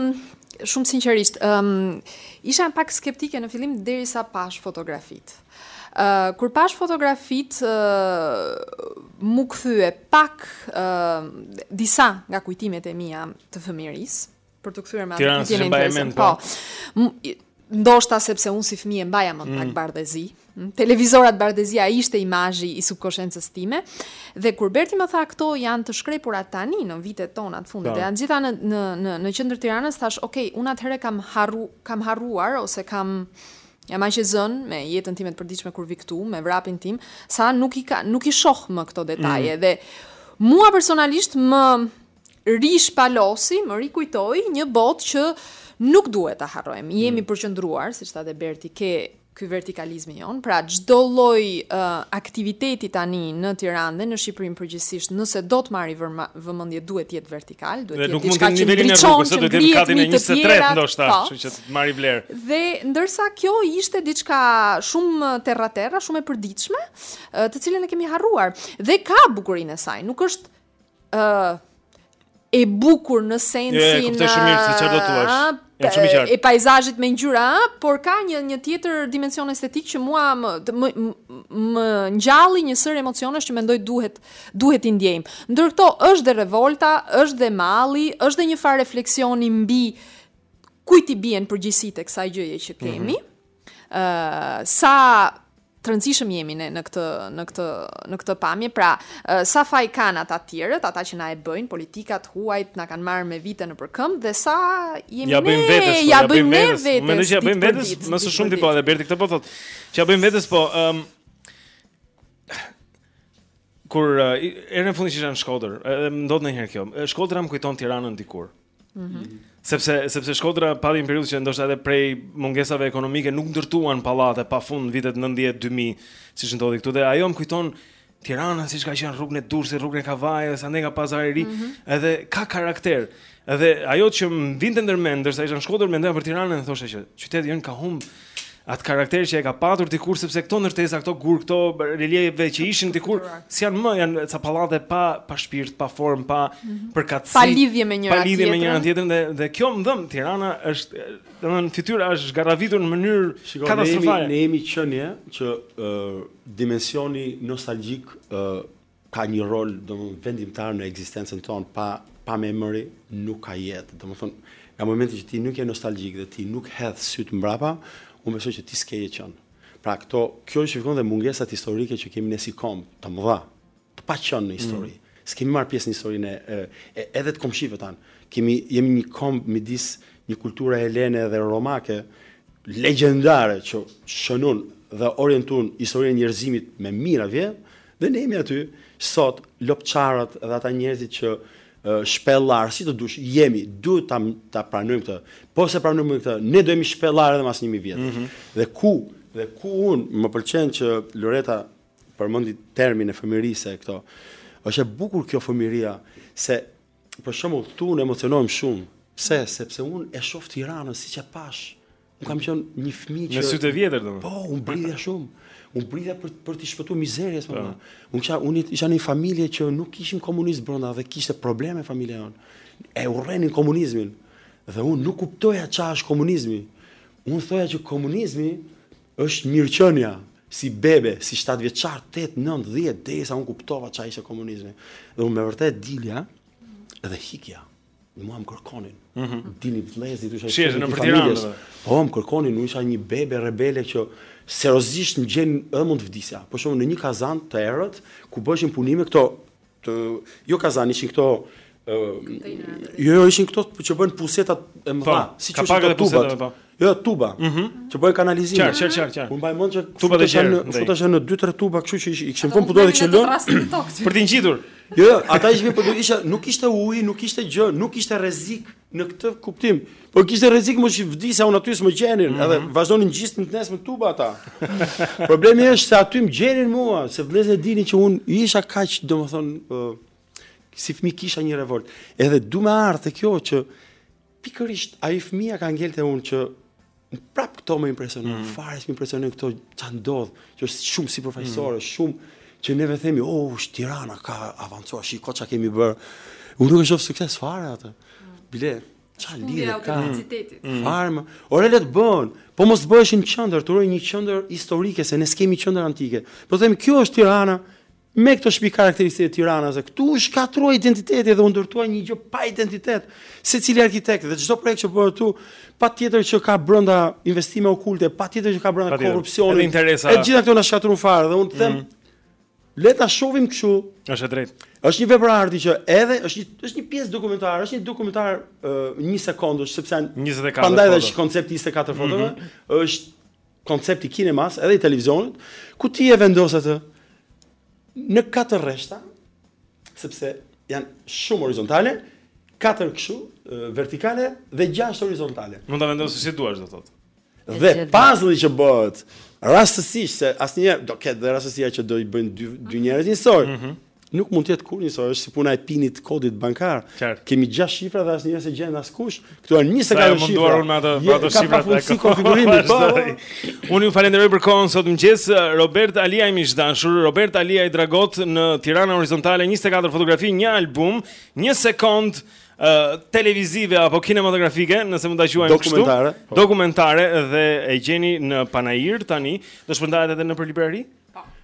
shumë sinqerisht, ëm um, isha pak skeptike në fillim derisa pashë fotografitë. Uh, kur pashë fotografitë uh m'u kthye pak uh, disa nga kujtimet e mia të fëmijërisë Për të kthyer me atë pyetjen e interesant. Po. po. Ndoshta sepse unë si fëmijë mbaja mend mm. pak bardhezi. Mm, televizorat bardhezi ai ishte imazhi i subkonshencës time. Dhe kur Berti më tha këto janë të shkrepura tani në vitet tona të fundit, po. janë gjitha në në në në qendër të Tiranës, thashë, "Ok, unë atëherë kam harru, kam harruar ose kam jam aq e zënë me jetën time të përditshme kur vij këtu, me vrapin tim, sa nuk i, ka, nuk i shoh më këto detaje. Mm. Dhe mua personalisht më, Rish Palosi më rikujtoi një botë që nuk duhet ta harrojmë. Jemi mm. përqendruar, siç tha dhe Berti, te ky vertikalizmi jonë, pra çdo lloj uh, aktiviteti tani në Tiranë dhe në Shqipëri përgjithësisht, nëse do të marrë vëmendje duhet të jetë vertikal, duhet të jetë diçka që në nivelin e rrugës, do të jetë në katin e 23 ndoshta, po. kështu që të marrë vlerë. Dhe ndërsa kjo ishte diçka shumë terra-terra, shumë e përditshme, të cilën e kemi harruar dhe ka bukurinë e saj, nuk është ë uh, e bukur në sensin e, e peizazhit me ngjyra, por ka një një tjetër dimension estetik që mua më më, më ngjalli një sërë emocionesh që mendoj duhet duhet t'i ndjejmë. Ndër këto është dhe revolta, është dhe malli, është dhe një farë refleksioni mbi kujt i bien përgjegjësitë e kësaj gjëje që mhm. kemi. Mm -hmm. ë sa të rëndësishëm jemi ne në këtë në këtë në këtë pamje. Pra, uh, sa faj kanë ata të tjerët, ata që na e bëjnë politikat, të huajt na kanë marrë me vite nëpërkëmbë dhe sa jemi ia bëjmë vetes, po, ia, ia bëjmë ne vetes. vetes. Mendoj që ia bëjmë vetes, më së shumti po edhe Berti këtë po thotë. Që ia bëjmë vetes po, ëm um, kur uh, herën e fundit që isha në Shkodër, edhe më ndodh ndonjëherë kjo. Shkodra më kujton Tiranën dikur. Mm -hmm. Sepse sepse Shkodra pati një periudhë që ndoshta edhe prej mungesave ekonomike nuk ndërtuan pallate pafund vitet 90 2000, siç ndodhi këtu dhe ajo më kujton Tirana siç ka qenë rrugën e Durrësit, rrugën e Kavajës, andaj nga Pazari i Ri, mm -hmm. edhe ka karakter. Edhe ajo që më vinte ndërmend, ndërsa isha në Shkodër, mendoja për Tiranën dhe thosha që qyteti jonë ka humb atë karakter që e ka patur dikur sepse këto ndërtesa, këta gurë, këto relieve që ishin dikur, s'janë më, janë ca pallate pa pa shpirt, pa formë, pa mhm. përkatësi. Pa lidhje me njëra tjetrën. Pa lidhje me njëra tjetrën dhe dhe kjo më dhemb. Tirana është, domethënë fytyra është zhgarravitur në mënyrë katastrofale. Ne jemi qenie që ë dimensioni nostalgjik ë ka një rol domethënë vendimtar në ekzistencën tonë, pa pa memorie nuk ka jetë. Domethënë, nga momenti që ti nuk je nostalgjik dhe ti nuk hedh sytë mbrapa, unë besoj që ti s'je qenie. Pra këto, kjo justifikon dhe mungesat historike që kemi ne si komb, të mëdha, të pa qënë në histori. Mm. S'kemi marrë pjesë në historinë e, e edhe të komshive tanë. Kemi, jemi një komb midis një kulture helene dhe romake, legendare që shënun dhe orientun historinë e njerëzimit me mijëra vjet, Dhe ne jemi aty sot lopçarët dhe ata njerëzit që shpellarë, si të dush, jemi, duhet ta ta pranojmë këtë. Po s'e pranojmë këtë, ne do jemi shpellarë edhe mas 1000 vjetësh. Mm -hmm. Dhe ku, dhe ku unë më pëlqen që Loreta përmendi termin e fëmirisë këto. Është e bukur kjo fëmiria se për shembull këtu unë emocionohem shumë. Se sepse unë e shoh Tiranën siç e pashë Unë kam qenë një fëmijë që Në sytë e vjetër domethënë. Po, unë bridha shumë. Unë bridha për për të shpëtuar mizerjes më vonë. Po. Unë kisha unë isha në një familje që nuk kishin komunistë brenda dhe kishte probleme familja jonë. E urrenin komunizmin. Dhe unë nuk kuptoja ç'a është komunizmi. Unë thoja që komunizmi është mirëqenia si bebe, si 7 vjeçar, 8, 9, 10, derisa unë kuptova ç'a ishte komunizmi. Dhe unë me vërtet dilja dhe ikja. Mua më kërkonin. Mm -hmm. Dilnin vllezërit, të gjithë të të familjes. Po, më kërkonin, unë isha një bebe rebele që seriozisht më gjenin edhe mund të vdisja. Po shumë në një kazan të errët, ku bëheshin punime këto, të, jo kazan, ishin këto, uh, jo, jo, ishin këto që bëjnë pusetat e mëdha. Po, siç ishin këto tubat. Po. Jo, jo, tuba. Ëh. Mhm. Që bëjnë kanalizimin. Qartë, qartë, qartë, qartë. Unë mbaj mend që tuba të gjerë, unë futesha në 2-3 tuba, kështu që i kishin vënë pudo dhe që lën. Për të ngjitur. Jo, jo, ata ishin për të isha, nuk kishte ujë, nuk kishte gjë, nuk kishte rrezik në këtë kuptim. Po kishte rrezik meqë vdisja unë aty s'më gjenin, mhm. edhe vazhdonin gjistin të nesër me tuba ata. Problemi është se aty më gjenin mua, se vëllezërit e dinin që unë isha kaq, domethënë, si fëmijë kisha një revoltë. Edhe du me ardhë kjo që Pikërisht, ai fëmija ka ngelur te unë që prap këto më impresionon, mm. fare më impresionon këto ça ndodh, që është shumë sipërfaqësore, mm. shumë që neve themi, "Oh, është Tirana ka avancuar, shiko ça kemi bërë." Unë nuk e shoh sukses fare atë. Mm. Bile, ça lidhje ka identitetit. Mm. Farm, ora le të bënin. Po mos bëheshin në qendër, të ruaje një qendër historike se ne s'kemi qendër antike. Po themi, "Kjo është Tirana." Me këto shpi karakteristike të Tiranës, këtu u shkatërrua identiteti dhe u ndërtua një gjë pa identitet. Secili arkitekt dhe çdo projekt që bëhet këtu, patjetër që ka brenda investime okulte, patjetër që ka brenda korrupsion. Edhe interesa. Të gjitha këto na shkatërruan fare dhe unë them, mm. le ta shohim kështu. Është e drejtë. Është një vepër arti që edhe është një është një pjesë dokumentare, është një dokumentar uh, një sekondësh sepse 24 foto. Prandaj është koncepti 24 foto. Mm -hmm. Është koncepti i kinemasë edhe i televizionit, ku ti e vendos atë në katër rreshta, sepse janë shumë horizontale, katër kështu vertikale dhe gjashtë horizontale. Mund ta vendosësh si duash, do thotë. Dhe puzzle-i që bëhet rastësisht se asnjëherë do ketë dhe rastësia që do i bëjnë dy dy njerëz njësoj. Mm -hmm. Nuk mund të jetë kurrë njësoj, është si puna e pinit të kodit bankar. Qartë. Kemi gjashtë shifra dhe asnjëherë s'e gjen askush. Këtu janë 24 shifra. Sa e munduar unë me ato me ato shifra ka pafundësi konfigurimi. Po, po. Unë ju falenderoj për kohën sot në mëngjes. Robert Aliaj, mik i dashur, Robert Aliaj Dragot në Tirana Horizontale 24 fotografi, një album, një sekondë televizive apo kinematografike, nëse mund ta quajmë kështu. Dokumentare. Dokumentare dhe e gjeni në Panair tani. Do shpërndahet edhe në librari?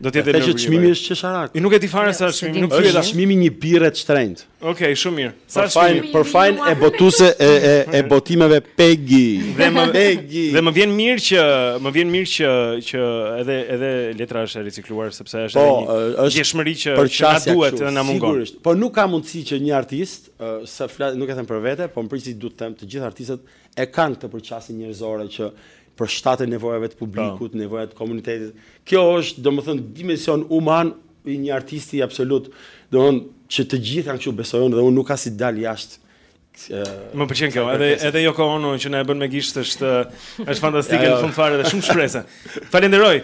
Do të jetë lëvizje. Çmimi është qesharak. Unë nuk e di fare sa është çmimi, nuk është as çmimi një birre të shtrenjtë. Okej, shumë mirë. Sa është çmimi? Për fajin e botueses e e e botimeve Pegi. Dhe më Pegi. Dhe më vjen mirë që më vjen mirë që që edhe edhe letra është e ricikluar sepse është po, një ndjeshmëri që na duhet dhe na mungon. Sigurisht. Po nuk ka mundësi që një artist, sa flas, nuk e them për vete, po a priori duhet të them të gjithë artistët e kanë këtë përqasje njerëzore që përshtatet nevojave të publikut, nevojave të komunitetit. Kjo është, domethënë, dimension uman i një artisti absolut. Domethënë që të gjithë janë, kështu besoj unë dhe unë nuk ka si dal jashtë. Më pëlqen kjo, edhe edhe Yoko Ono që na e bën me gisht është është fantastike në fund fare dhe shumë shpresë. Falenderoj.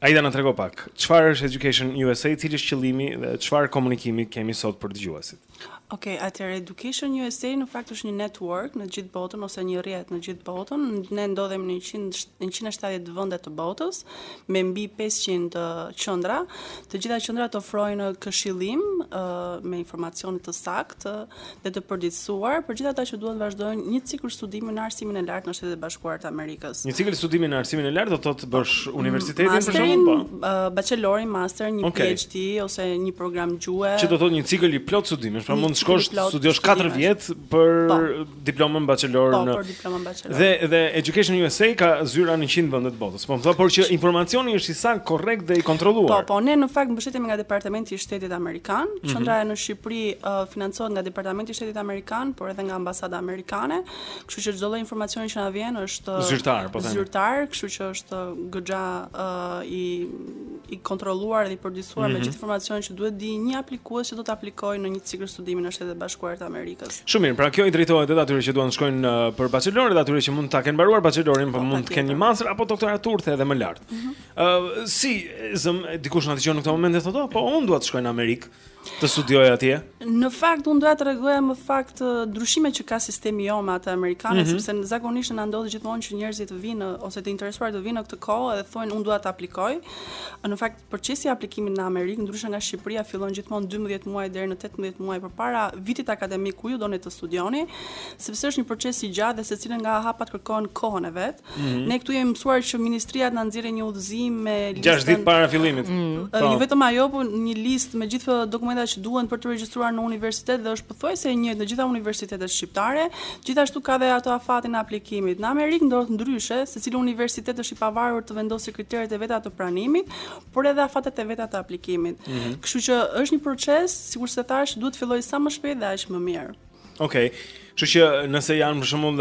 Aida na trego pak, çfarë është Education USA, cili është qëllimi dhe çfarë komunikimi kemi sot për dëgjuesit? Okej, atëherë Education USA në fakt është një network në gjithë botën ose një rrjet në gjithë botën. Ne ndodhemi në 170 vende të botës me mbi 500 qendra. Të gjitha qendrat ofrojnë këshillim me informacione të sakta, dhe të përditësuar për gjithë ata që duan të vazhdojnë një cikël studimi në arsimin e lartë në Shtetet e Bashkuara të Amerikës. Një cikël studimi në arsimin e lartë do të thotë të bësh po, universitetin për shembull po. Uh, bachelorin, master, një okay. PhD ose një program gjuhe. Që do të thotë një cikël i plotë studimi, pra mund të shkosh të studiosh 4 vjet për po. diplomën bachelor po, në. Po, për diplomën bachelor. Dhe dhe Education USA ka zyra në 100 vende të botës. Po më thua pra që informacioni është i saktë, korrekt dhe i kontrolluar. Po, po, ne në fakt mbështetemi nga Departamenti i Shtetit Amerikan Kan, qendra ë në Shqipëri ë financohet nga Departamenti i Shtetit Amerikan, por edhe nga Ambasada Amerikane, kështu që çdo lloj informacioni që na vjen është zyrtar, po themi. Zyrtar, kështu që është goxha ë i i kontrolluar dhe i përditësuar mm -hmm. me gjithë informacionin që duhet të dijë një aplikues që do të aplikojë në një cikël studimi në Shtetet e Bashkuara të Amerikës. Shumë mirë, pra kjo i drejtohet edhe atyre që duan të shkojnë për bachelor dhe atyre që mund ta kenë mbaruar bachelorin, por mund të bëjnë një master apo doktoraturë edhe më lart. Mm -hmm. Uh, si, e zëmë, dikush na dëgjon në këto momente, thotë, oh, po unë dua të shkoj në Amerikë, të studioj atje? Në fakt, unë do të tregoja më parë ndryshimet që ka sistemi ynë me atë amerikan, mm -hmm. sepse ne zakonisht na ndodh gjithmonë që njerëzit të vinë, ose të interesuarit të vinë në këtë kohë edhe thonë unë dua të aplikoj. Në fakt, procesi i aplikimit në Amerikë, ndryshe nga Shqipëria, fillon gjithmonë 12 muaj deri në 18 muaj përpara vitit akademik ku ju doni të studioni, sepse është një proces i gjatë dhe secili nga hapat kërkon kohën e vet. Mhm. Ne këtu jemi mësuar që ministria të na nxjerrë një udhëzim me listën 6 ditë para fillimit. Mm. Po. Jo vetëm ajo, por një listë me gjithë dokumentat që duhen për t'u regjistruar në universitet dhe është pothuajse e njëjtë në të gjitha universitetet shqiptare. Gjithashtu ka dhe ato afatin e aplikimit. Në Amerikë ndodh ndryshe, secili universitet është i pavarur të vendosë kriteret e veta të pranimit, por edhe afatet e veta të aplikimit. Mm -hmm. Kështu që është një proces, sikurse thashë, duhet të fillojë sa më shpejt dhe aq më mirë. Okej. Okay. Kështu që nëse janë për shembull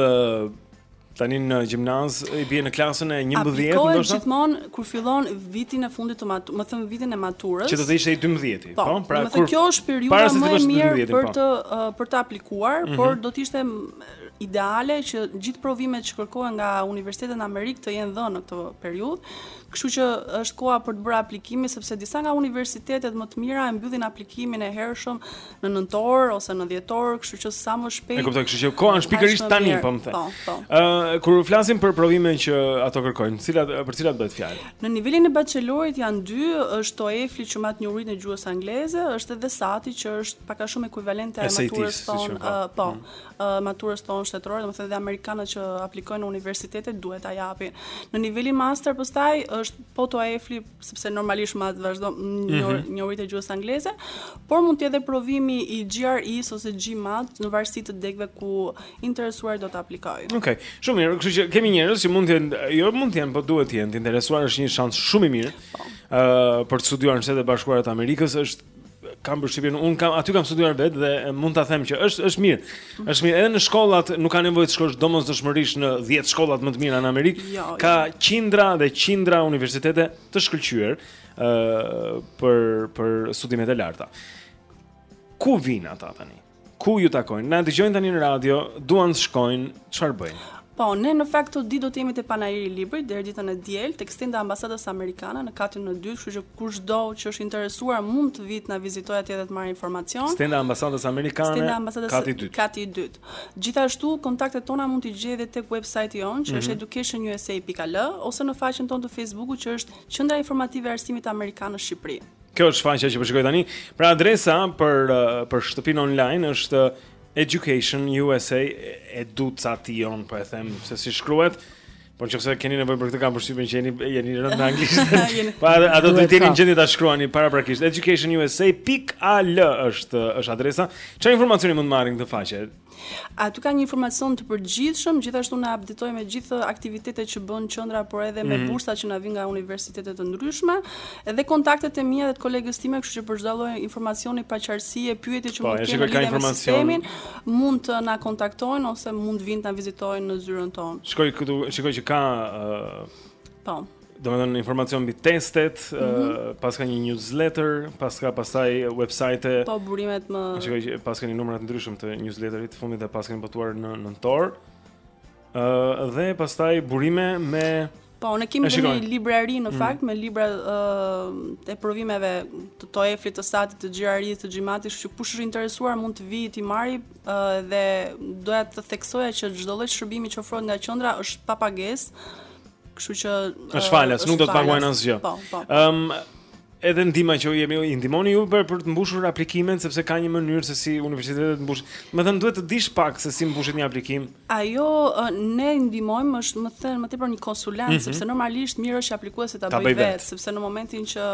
Tani në gjimnaz i bie në klasën e 11, ndoshta. Aplikohet gjithmonë kur fillon vitin e fundit të maturës, domethënë vitin e maturës. Që do të ishte i 12-ti, po. po? Pra më kur kjo është periudha më e mirë po. për të uh, për të aplikuar, mm -hmm. por do të ishte ideale që gjithë provimet që kërkohen nga universitetet në Amerikë të jenë dhënë në këtë periudhë. Kështu që është koha për të bërë aplikimin sepse disa nga universitetet më të mira e mbyllin aplikimin e hershëm në nëntor ose në dhjetor, kështu që sa më shpejt. E kuptoj, kështu që koha është pikërisht tani, domethënë. Po, po. Ë, kur flasim për provimet që ato kërkojnë, cilat për cilat bëhet fjalë? Në nivelin e bachelorit janë dy, është TOEFL-i që mat njohurinë e gjuhës angleze, është edhe SAT-i që është pak a shumë ekuivalente e maturës tonë, po. po. Mm maturës tonë shtetërore, domethënë dhe amerikanët që aplikojnë në universitetet duhet ta japin. Në nivelin master pastaj është po TOEFL-i, sepse normalisht mat vazhdon mm -hmm. njohuritë e gjuhës angleze, por mund të jetë edhe provimi i GRE-s ose GMAT në varësi të degës ku i interesuari do të aplikojë. Okej. Okay. Shumë mirë, kështu që kemi njerëz që mund të jenë, jo mund të jenë, po duhet të jenë të interesuar, është një shans shumë i mirë. Po. Ëh, uh, për të studiuar në Shtetet e Bashkuara të Amerikës është kam përshtypjen un kam aty kam studiuar vet dhe mund ta them që është është mirë. Është mirë edhe në shkollat nuk ka nevojë të shkosh domosdoshmërisht në 10 shkollat më të mira në Amerikë. Jo, jo. Ka jo. qindra dhe qindra universitete të shkëlqyera ë uh, për për studimet e larta. Ku vijnë ata tani? Ku ju takojnë? Na dëgjojnë tani në radio, duan të shkojnë, çfarë bëjnë? Po, ne në fakt këto ditë do të jemi te Panairi i Librit deri ditën e diel tek stenda e ambasadës amerikane në katin e dytë, kështu që kushdo që është i interesuar mund të vijë të na vizitojë atje dhe të marrë informacion. Stenda e ambasadës amerikane, stenda e ambasadës kati i dytë. Kati i dytë. Gjithashtu kontaktet tona mund t'i gjejë edhe tek website-i jonë që mm -hmm. është mhm. educationusa.al ose në faqen tonë të Facebook-ut që është Qendra Informative e Arsimit Amerikan në Shqipëri. Kjo është faqja që po shikoj tani. Pra adresa për për shtëpinë online është Education USA Educa-ti-on, po e them se si shkruhet. Po në qoftë se keni nevojë për këtë kam përshtypjen që jeni, jeni rëndë në anglisht Pa po, ato të jeni në gjendje ta shkruani paraprakisht Education USA.al është, është adresa Ça informacioni mund të marrin në këtë faqe? Aty ka një informacion të përgjithshëm, gjithashtu ne e update-ojmë me gjithë aktivitetet që bën qendra, por edhe me mm -hmm. bursat që na vijnë nga universitete të ndryshme, edhe kontaktet e mia dhe të kolegës time, kështu që për çdo lloj informacioni paqartësi e pyetje që po, mund të kenë lidhje me sistemin, mund të na kontaktojnë ose mund të vijnë të na vizitojnë në zyrën tonë. Shikoj këtu, shikoj që ka uh... Po. Domethënë informacion mbi testet, mm -hmm. uh, paska një newsletter, paska pastaj website Po burimet më... Shikoj që paska një numra të ndryshëm të newsletterit të fundit dhe paska një botuar në nëntor. Uh, dhe pastaj burime me... Po, ne kemi dhe një librari në mm. fakt, me libra uh, e provimeve të TOEFL-it, të SAT-it, të GRE, të GMAT-it, që kush është interesuar mund të vijë t'i marri uh, dhe doja të theksoja që çdo lloj shërbimi që ofrohet nga qendra është pa pagesë, Kështu që është falas, nuk do të paguajnë asgjë. Po, po. Ëm po. um, edhe ndihma që ju jepni i ndihmoni ju për për të mbushur aplikimin sepse ka një mënyrë se si universitetet mbush. Domethënë duhet të dish pak se si mbushet një aplikim. Ajo ne ndihmojmë është domethënë më tepër një konsulencë mm -hmm. sepse normalisht mirë është që aplikuesi ta bëjë vetë, vetë, sepse në momentin që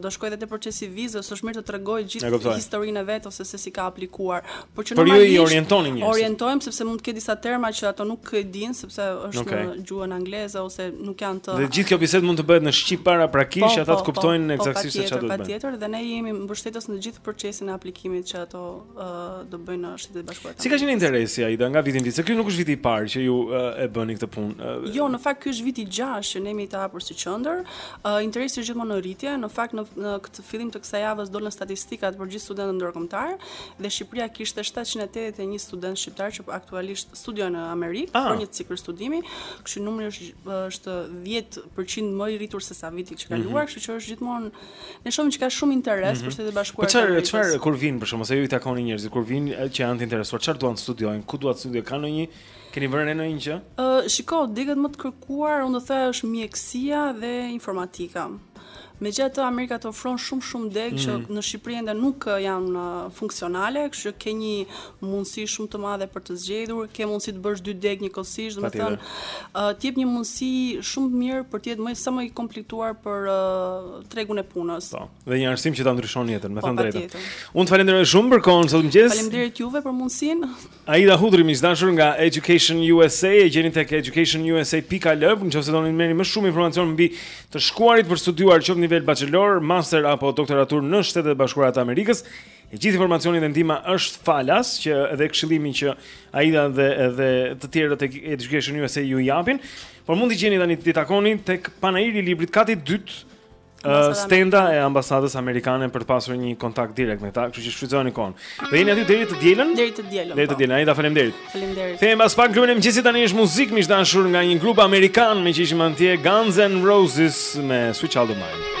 do shkojë dhe te procesi i vizës, është mirë të tregojë gjithë historinë e vet ose se si ka aplikuar. Por që normalisht Por ju i orientoni njerëzit. Orientojmë sepse mund të ketë disa terma që ato nuk e dinë sepse është okay. në gjuhën angleze ose nuk janë të Dhe gjithë kjo bisedë mund të bëhet në shqip paraprakisht, po, ata të po, po, kuptojnë po, ekzaktësisht po, se çfarë do të bëjnë. Patjetër, dhe ne jemi mbështetës në gjithë procesin e aplikimit që ato uh, do bëjnë në Shtetet e Bashkuara. Si ka qenë interesi ai nga viti në vit? Se ky nuk është viti i parë që ju uh, e bëni këtë punë. Uh, jo, në fakt ky është viti i gjashtë që ne jemi të hapur si qendër. Uh, interesi është gjithmonë në rritje. Në fakt në, në këtë fillim të kësaj javës dolën statistikat për gjithë studentët ndërkombëtarë dhe Shqipëria kishte 781 studentë shqiptarë që aktualisht studiojnë në Amerikë ah. për një cikël studimi, kështu numri është është 10% më i rritur se sa viti i mhm. kaluar, mm -hmm. kështu që është gjithmonë ne shohim që ka shumë interes mm -hmm. për Shtetet e Bashkuara. Po çfarë çfarë kur vijnë për shkak se ju i takoni njerëzit, kur vijnë që janë të interesuar, çfarë duan të studiojnë, ku duan të studiojnë, kanë ndonjë Keni vënë re ndonjë gjë? Ë, uh, shiko, degët më të kërkuara, unë do të thoja është mjekësia dhe informatika. Megjithatë Amerika të ofron shumë shumë degë mm. që në Shqipëri ende nuk janë funksionale, kështu që ke një mundësi shumë të madhe për të zgjedhur, ke mundësi të bësh dy degë njëkohësisht, domethënë, uh, të jep një mundësi shumë të mirë për të qenë më, sa më i kompletuar për uh, tregun e punës. Po, dhe një arsim që ta ndryshon jetën, me po, thënë të drejtën. Unë të falënderoj shumë për kohën sot në mëngjes. Faleminderit juve për mundësinë. Aida Hudri miq të dashur nga Education USA e gjeni tek educationusa.al në qoftë se doni të merrni më shumë informacion mbi të shkuarit për të studiuar qoftë nivel bachelor, master apo doktoraturë në Shtetet e Bashkuara të Amerikës. I gjithë informacioni dhe ndihma është falas që edhe këshillimi që Aida dhe edhe të tjerët tek Education USA ju japin, por mund t'i gjeni tani t'i takoni tek panairi i librit kati i dytë uh, stenda e ambasadës amerikane për të pasur një kontakt direkt me ta, kështu që shfrytëzoni kohën. Dhe jeni aty deri të dielën? Deri të dielën. Deri të po. dielën. Arta faleminderit. Faleminderit. Kthehemi pas pak Klubin e mëngjesit tani është muzikë miq të dashur nga një grup amerikan meqë ishim andej Guns N' Roses me Sweet Child O' Mine.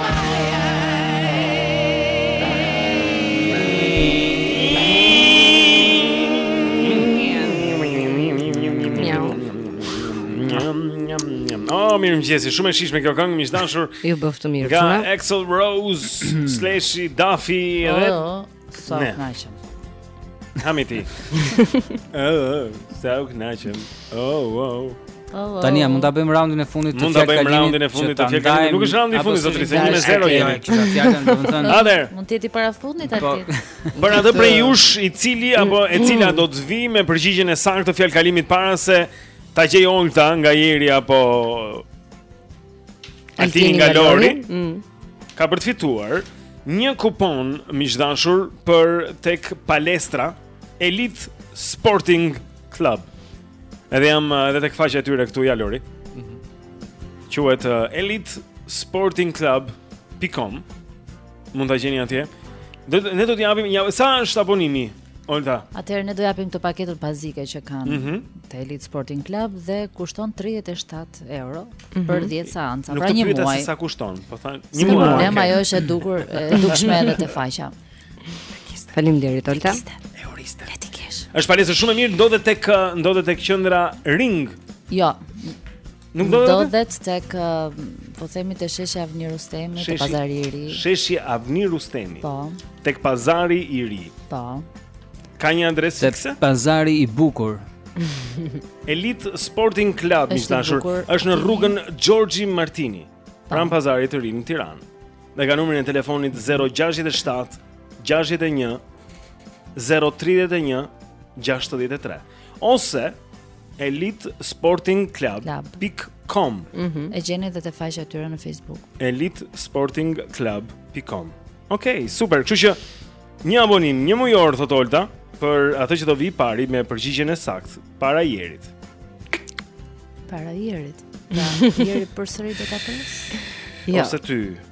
Oh, mirëmëngjesi, shumë e shijshme kjo këngë, miq të dashur Ju bëftë mirë Nga Axl Rose, Slash-i, Duffy edhe oh, oh. Sa u kënaqëm. Amini. Oh, sa u kënaqëm. Oh, wow. Oh, Tani mund ta bëjmë raundin e fundit të fjalës. Mund ta bëjmë raundin e fundit të fjalës. Nuk është raundi i fundit zotëri, se 1-0 jemi. Fjalën domethënë. Atëherë. Mund të jetë i parafundit atë. Po. Për atë prej jush i cili apo e cila do të vijë me përgjigjen e saktë të fjalëkalimit para se ta gjejë Olta nga Jeri apo Altini nga Lori. Mm. Ka për të fituar një kupon miq të dashur për tek palestra Elite Sporting Club. Edhe jam eh, edhe tek faqja e tyre këtu ja Lori. Mhm. Quhet uh, eh, elitesportingclub.com. Mund ta gjeni atje. Ne do të japim ja, sa është abonimi Olta. Atëherë ne do japim këtë paketën bazike që kanë mm -hmm. te Elite Sporting Club dhe kushton 37 euro mm -hmm. për 10 seanca. Pra një muaj. Nuk të pyeta se sa kushton, po thuaj një muaj. Ajo është e dukur, e dukshme edhe te faqja. Faleminderit Olta. Juriste. Le ti kesh. Është palestër shumë e mirë, ndodhet tek ndodhet tek qendra Ring. Jo. Nuk do të ndodhet tek po themi te sheshi Avni Rustemi te pazari i ri. Sheshi Avni Rustemi. Po. Tek pazari i ri. Po. Ka një adresë fikse? Tek pazari i bukur. Elite Sporting Club miq të dashur është në rrugën Xhorxhi Martini, pranë pazarit të ri në Tiranë. Dhe ka numrin e telefonit 067 61 031 63. ose elitesportingclub.com. Mm -hmm. E gjeni edhe te faqja e tyre në Facebook. elitesportingclub.com. Okej, okay, super. Kështu që një abonim, njëmujor thot Olta për atë që do vijë i pari me përgjigjen e saktë para Jerit. Para Jerit. Ja, Jeri përsëri do ta pres. Jo. Ose ty.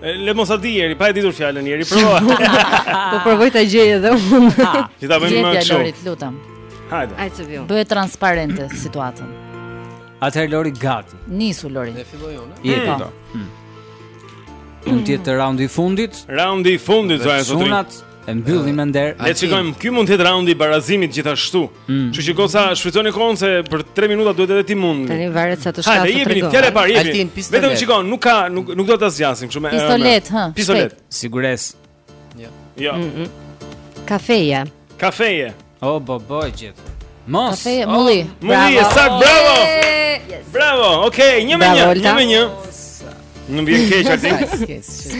Le mos e di Jeri, pa e ditur fjalën Jeri, provo. Po provoj ta gjej edhe unë. Ti ta bëjmë më shumë. Lori, të lutem. Hajde. Hajde të vijmë. Bëhet transparente situata. Atëherë Lori gati. Nisu Lori. Ne filloj unë. Je ti do. Mund të jetë raundi i fundit? Raundi i fundit, zonë sotrin. E mbyllim me nder. Le të shikojmë, ky mund të jetë raundi i barazimit gjithashtu. Mm. Kështu që goca shfrytëzoni kohën se për 3 minuta duhet edhe t'i mundim. Tani varet sa të shkatë. Hajde, jepini fjalën e parë, jepini. Vetëm shikon, nuk ka nuk nuk do ta zgjasim kështu me. Pistoletë, hë. Pistoletë. Siguresë. Jo. Jo. Kafeja. Kafeje. O bo bo e gjeti. Mos. Kafeje, mulli. Mulli, bravo. Saktë, bravo. Yes. Bravo. Okej, okay, një me një, një me një. Më vjen keq aty.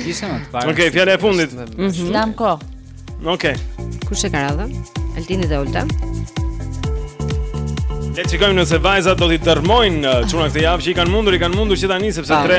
Kishte më të parë. Okej, okay, fjala e fundit. Mhm. S'kam kohë. Okej. Okay. Kush e ka radhën? Altini dhe Olta. Le të shikojmë nëse vajzat do t'i dërmojnë uh, çunat këtë javë që i kanë mundur, i kanë mundur që tani sepse tre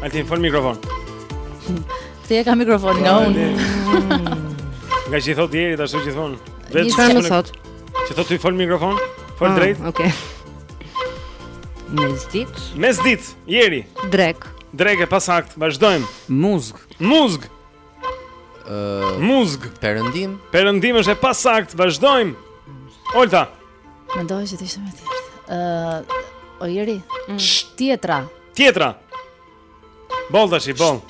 Altin, fol mikrofon. Ti e ke mikrofonin nga unë. Ngaqë i thotë Jerit, ta shë që i thonë. Një që më thot. Që thot të i fol mikrofon, fol ah, drejt. Oke. Mesditë. Mesditë, Jeri. Drekë. Drekë e pasaktë, vazhdojmë. Muzg. Muzg. Muzg. Perëndim. Perëndim është e pasaktë, vazhdojmë. Olta. Mendoj se ishte më e thjeshtë. Ë, uh, o Jeri, mm. tjetra. Tjetra. Boll tashi boll.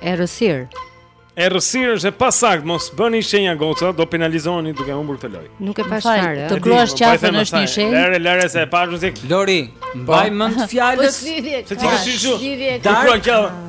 Errësirë. Errësirë është e pasaktë, mos bëni shenja goca, do penalizoheni duke humbur këtë lojë. Nuk e pashë fare. Të kruash po, qafën po, është një shenjë. Lëre, lëre se e pashë. Lori, po. mbaj mend fjalën. Se ti ke shijuar. Të kruan qafën.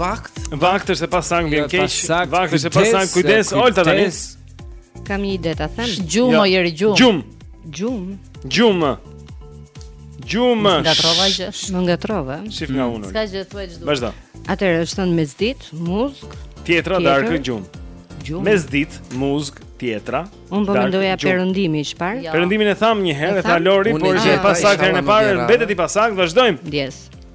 Vakt. Vakt është e pasaktë, më vjen keq. Vakt është e pasaktë, kujdes, Olta tani. Kam një ide ta them. Gjumë o Jeri gjumë. Gjumë. Gjumë. Gjumë. Gjumë. Nuk ngatrova gjë. Nuk ngatrova. Shif nga unë. S'ka gjë thuaj ç'do. Vazhdo. Atëherë është thënë mesditë, muzg. Tjetra darkë gjumë. Gjumë. Mesditë, muzg, tjetra. Unë po mendoja perëndimi, çfarë? Perëndimin e thamë një herë, e tha Lori, por ishte i pasaktë herën e parë, mbetet i pasaktë, vazhdojmë. Yes.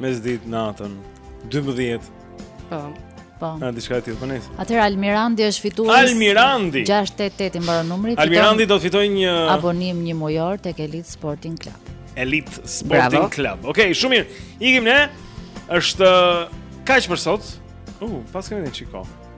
Mesditë natën 12. Po. Po. Një diçka e tillë po nesër. Atëherë Almirandi është fitues. Almirandi. 688 i mbaron numri. Almirandi do të fitojë një abonim njëmujor tek Elite Sporting Club. Elite Sporting Bravo. Club. Okej, okay, shumë mirë. Ikim ne. Është uh, kaq për sot. U, uh, paska një çiko.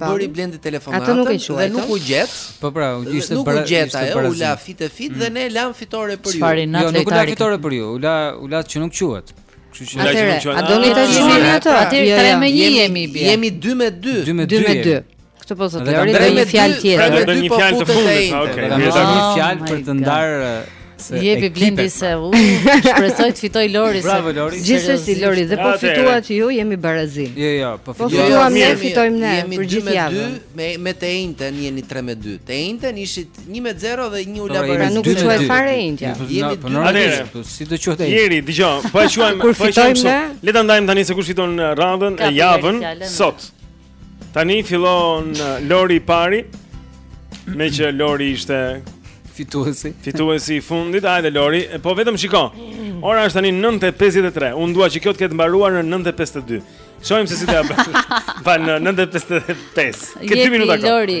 bëri Blendi telefonatën atë nuk e quaj dhe nuk u gjet po pra u gjet nuk u gjet ajo u la fit e fit mm. dhe ne lamë fitore për ju jo nuk u la fitore për ju u la u la që nuk quhet Kështu që Atëre, a do të shihni atë? Atëre, tre me një jemi bie. Jemi 2 me 2. 2 me 2. Këtë po thotë Lori, do një fjalë tjetër. Do një fjalë të fundit. Okej, do një fjalë për të ndarë Se Jepi Blendi se uh shpresoj të fitoj Lori. Bravo Lori. Gjithsesi Lori dhe po fituat ju jemi barazi. Jo jo, po, po fituam. Po fituam ne, fitojmë ne për gjithë javën. Me me të enjten jeni 3 me 2. Të enjten ishit 1 me 0 dhe 1 u la barazim. Nuk u quajt fare e enjtja. Jemi po normalisht këtu, si do quhet e enjtja. Jeri, dëgjo, po e quajmë, po e quajmë. Le ta ndajmë tani se kush fiton radhën e javën sot. Tani fillon uh, Lori i pari Meqë Lori ishte Fituesi Fituesi i fundit Ajde Lori Po vetëm shiko Ora është tani 9.53 Unë dua që kjo të ketë mbaruar në 9.52 Shohim se si do ia bësh Pa në 9.55 Këto 2 minuta ka Lori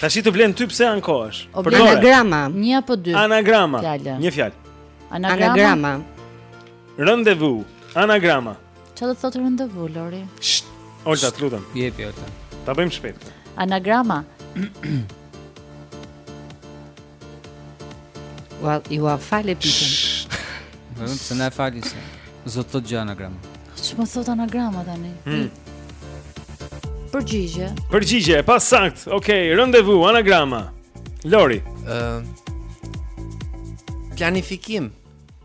Tashi të vlen ty pse ankohesh? Për anagrama, një apo dy. Anagrama. Fjalë. Një fjalë. Anagrama. anagrama. Rendezvous, anagrama. Çfarë do të thotë rendezvous, Lori? Sht. Olta, të lutem. Jepi Olta. Ta bëjmë shpejt. Anagrama. Ua, ua fale pikën. Vetëm pse na e fali, se s'do të thotë gjë anagram. Ç'më thotë anagrama tani? Hmm. Përgjigje. Përgjigje, e pasaktë. Okej, okay, rendezvous, anagrama. Lori. Ëm. Uh, planifikim.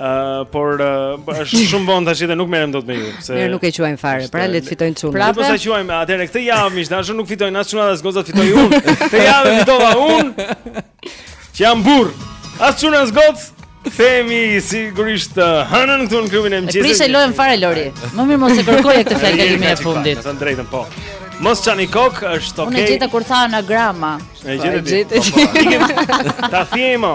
Uh, por uh, është shumë vonë tash dhe nuk merrem dot me ju, se mirë nuk e quajmë fare, pra le të fitojnë çunat. Pra po s'e quajmë atëherë këtë javë miq të dashur nuk fitojnë as çunat as gocat fitoj unë. Këtë javë fitova unë. Që jam burrë. As çunat as gocat. Shihemi sigurisht uh, të hënën këtu në klubin e mëngjesit. E prishe lojën fare Lori. Më mirë mos e kërkoje këtë fjalë kalimi e fundit. Të drejtën po. Mos çani kokë, është okay. Unë gjeta kur tha anagrama. E gjeta. Po, po. Ta thiemo.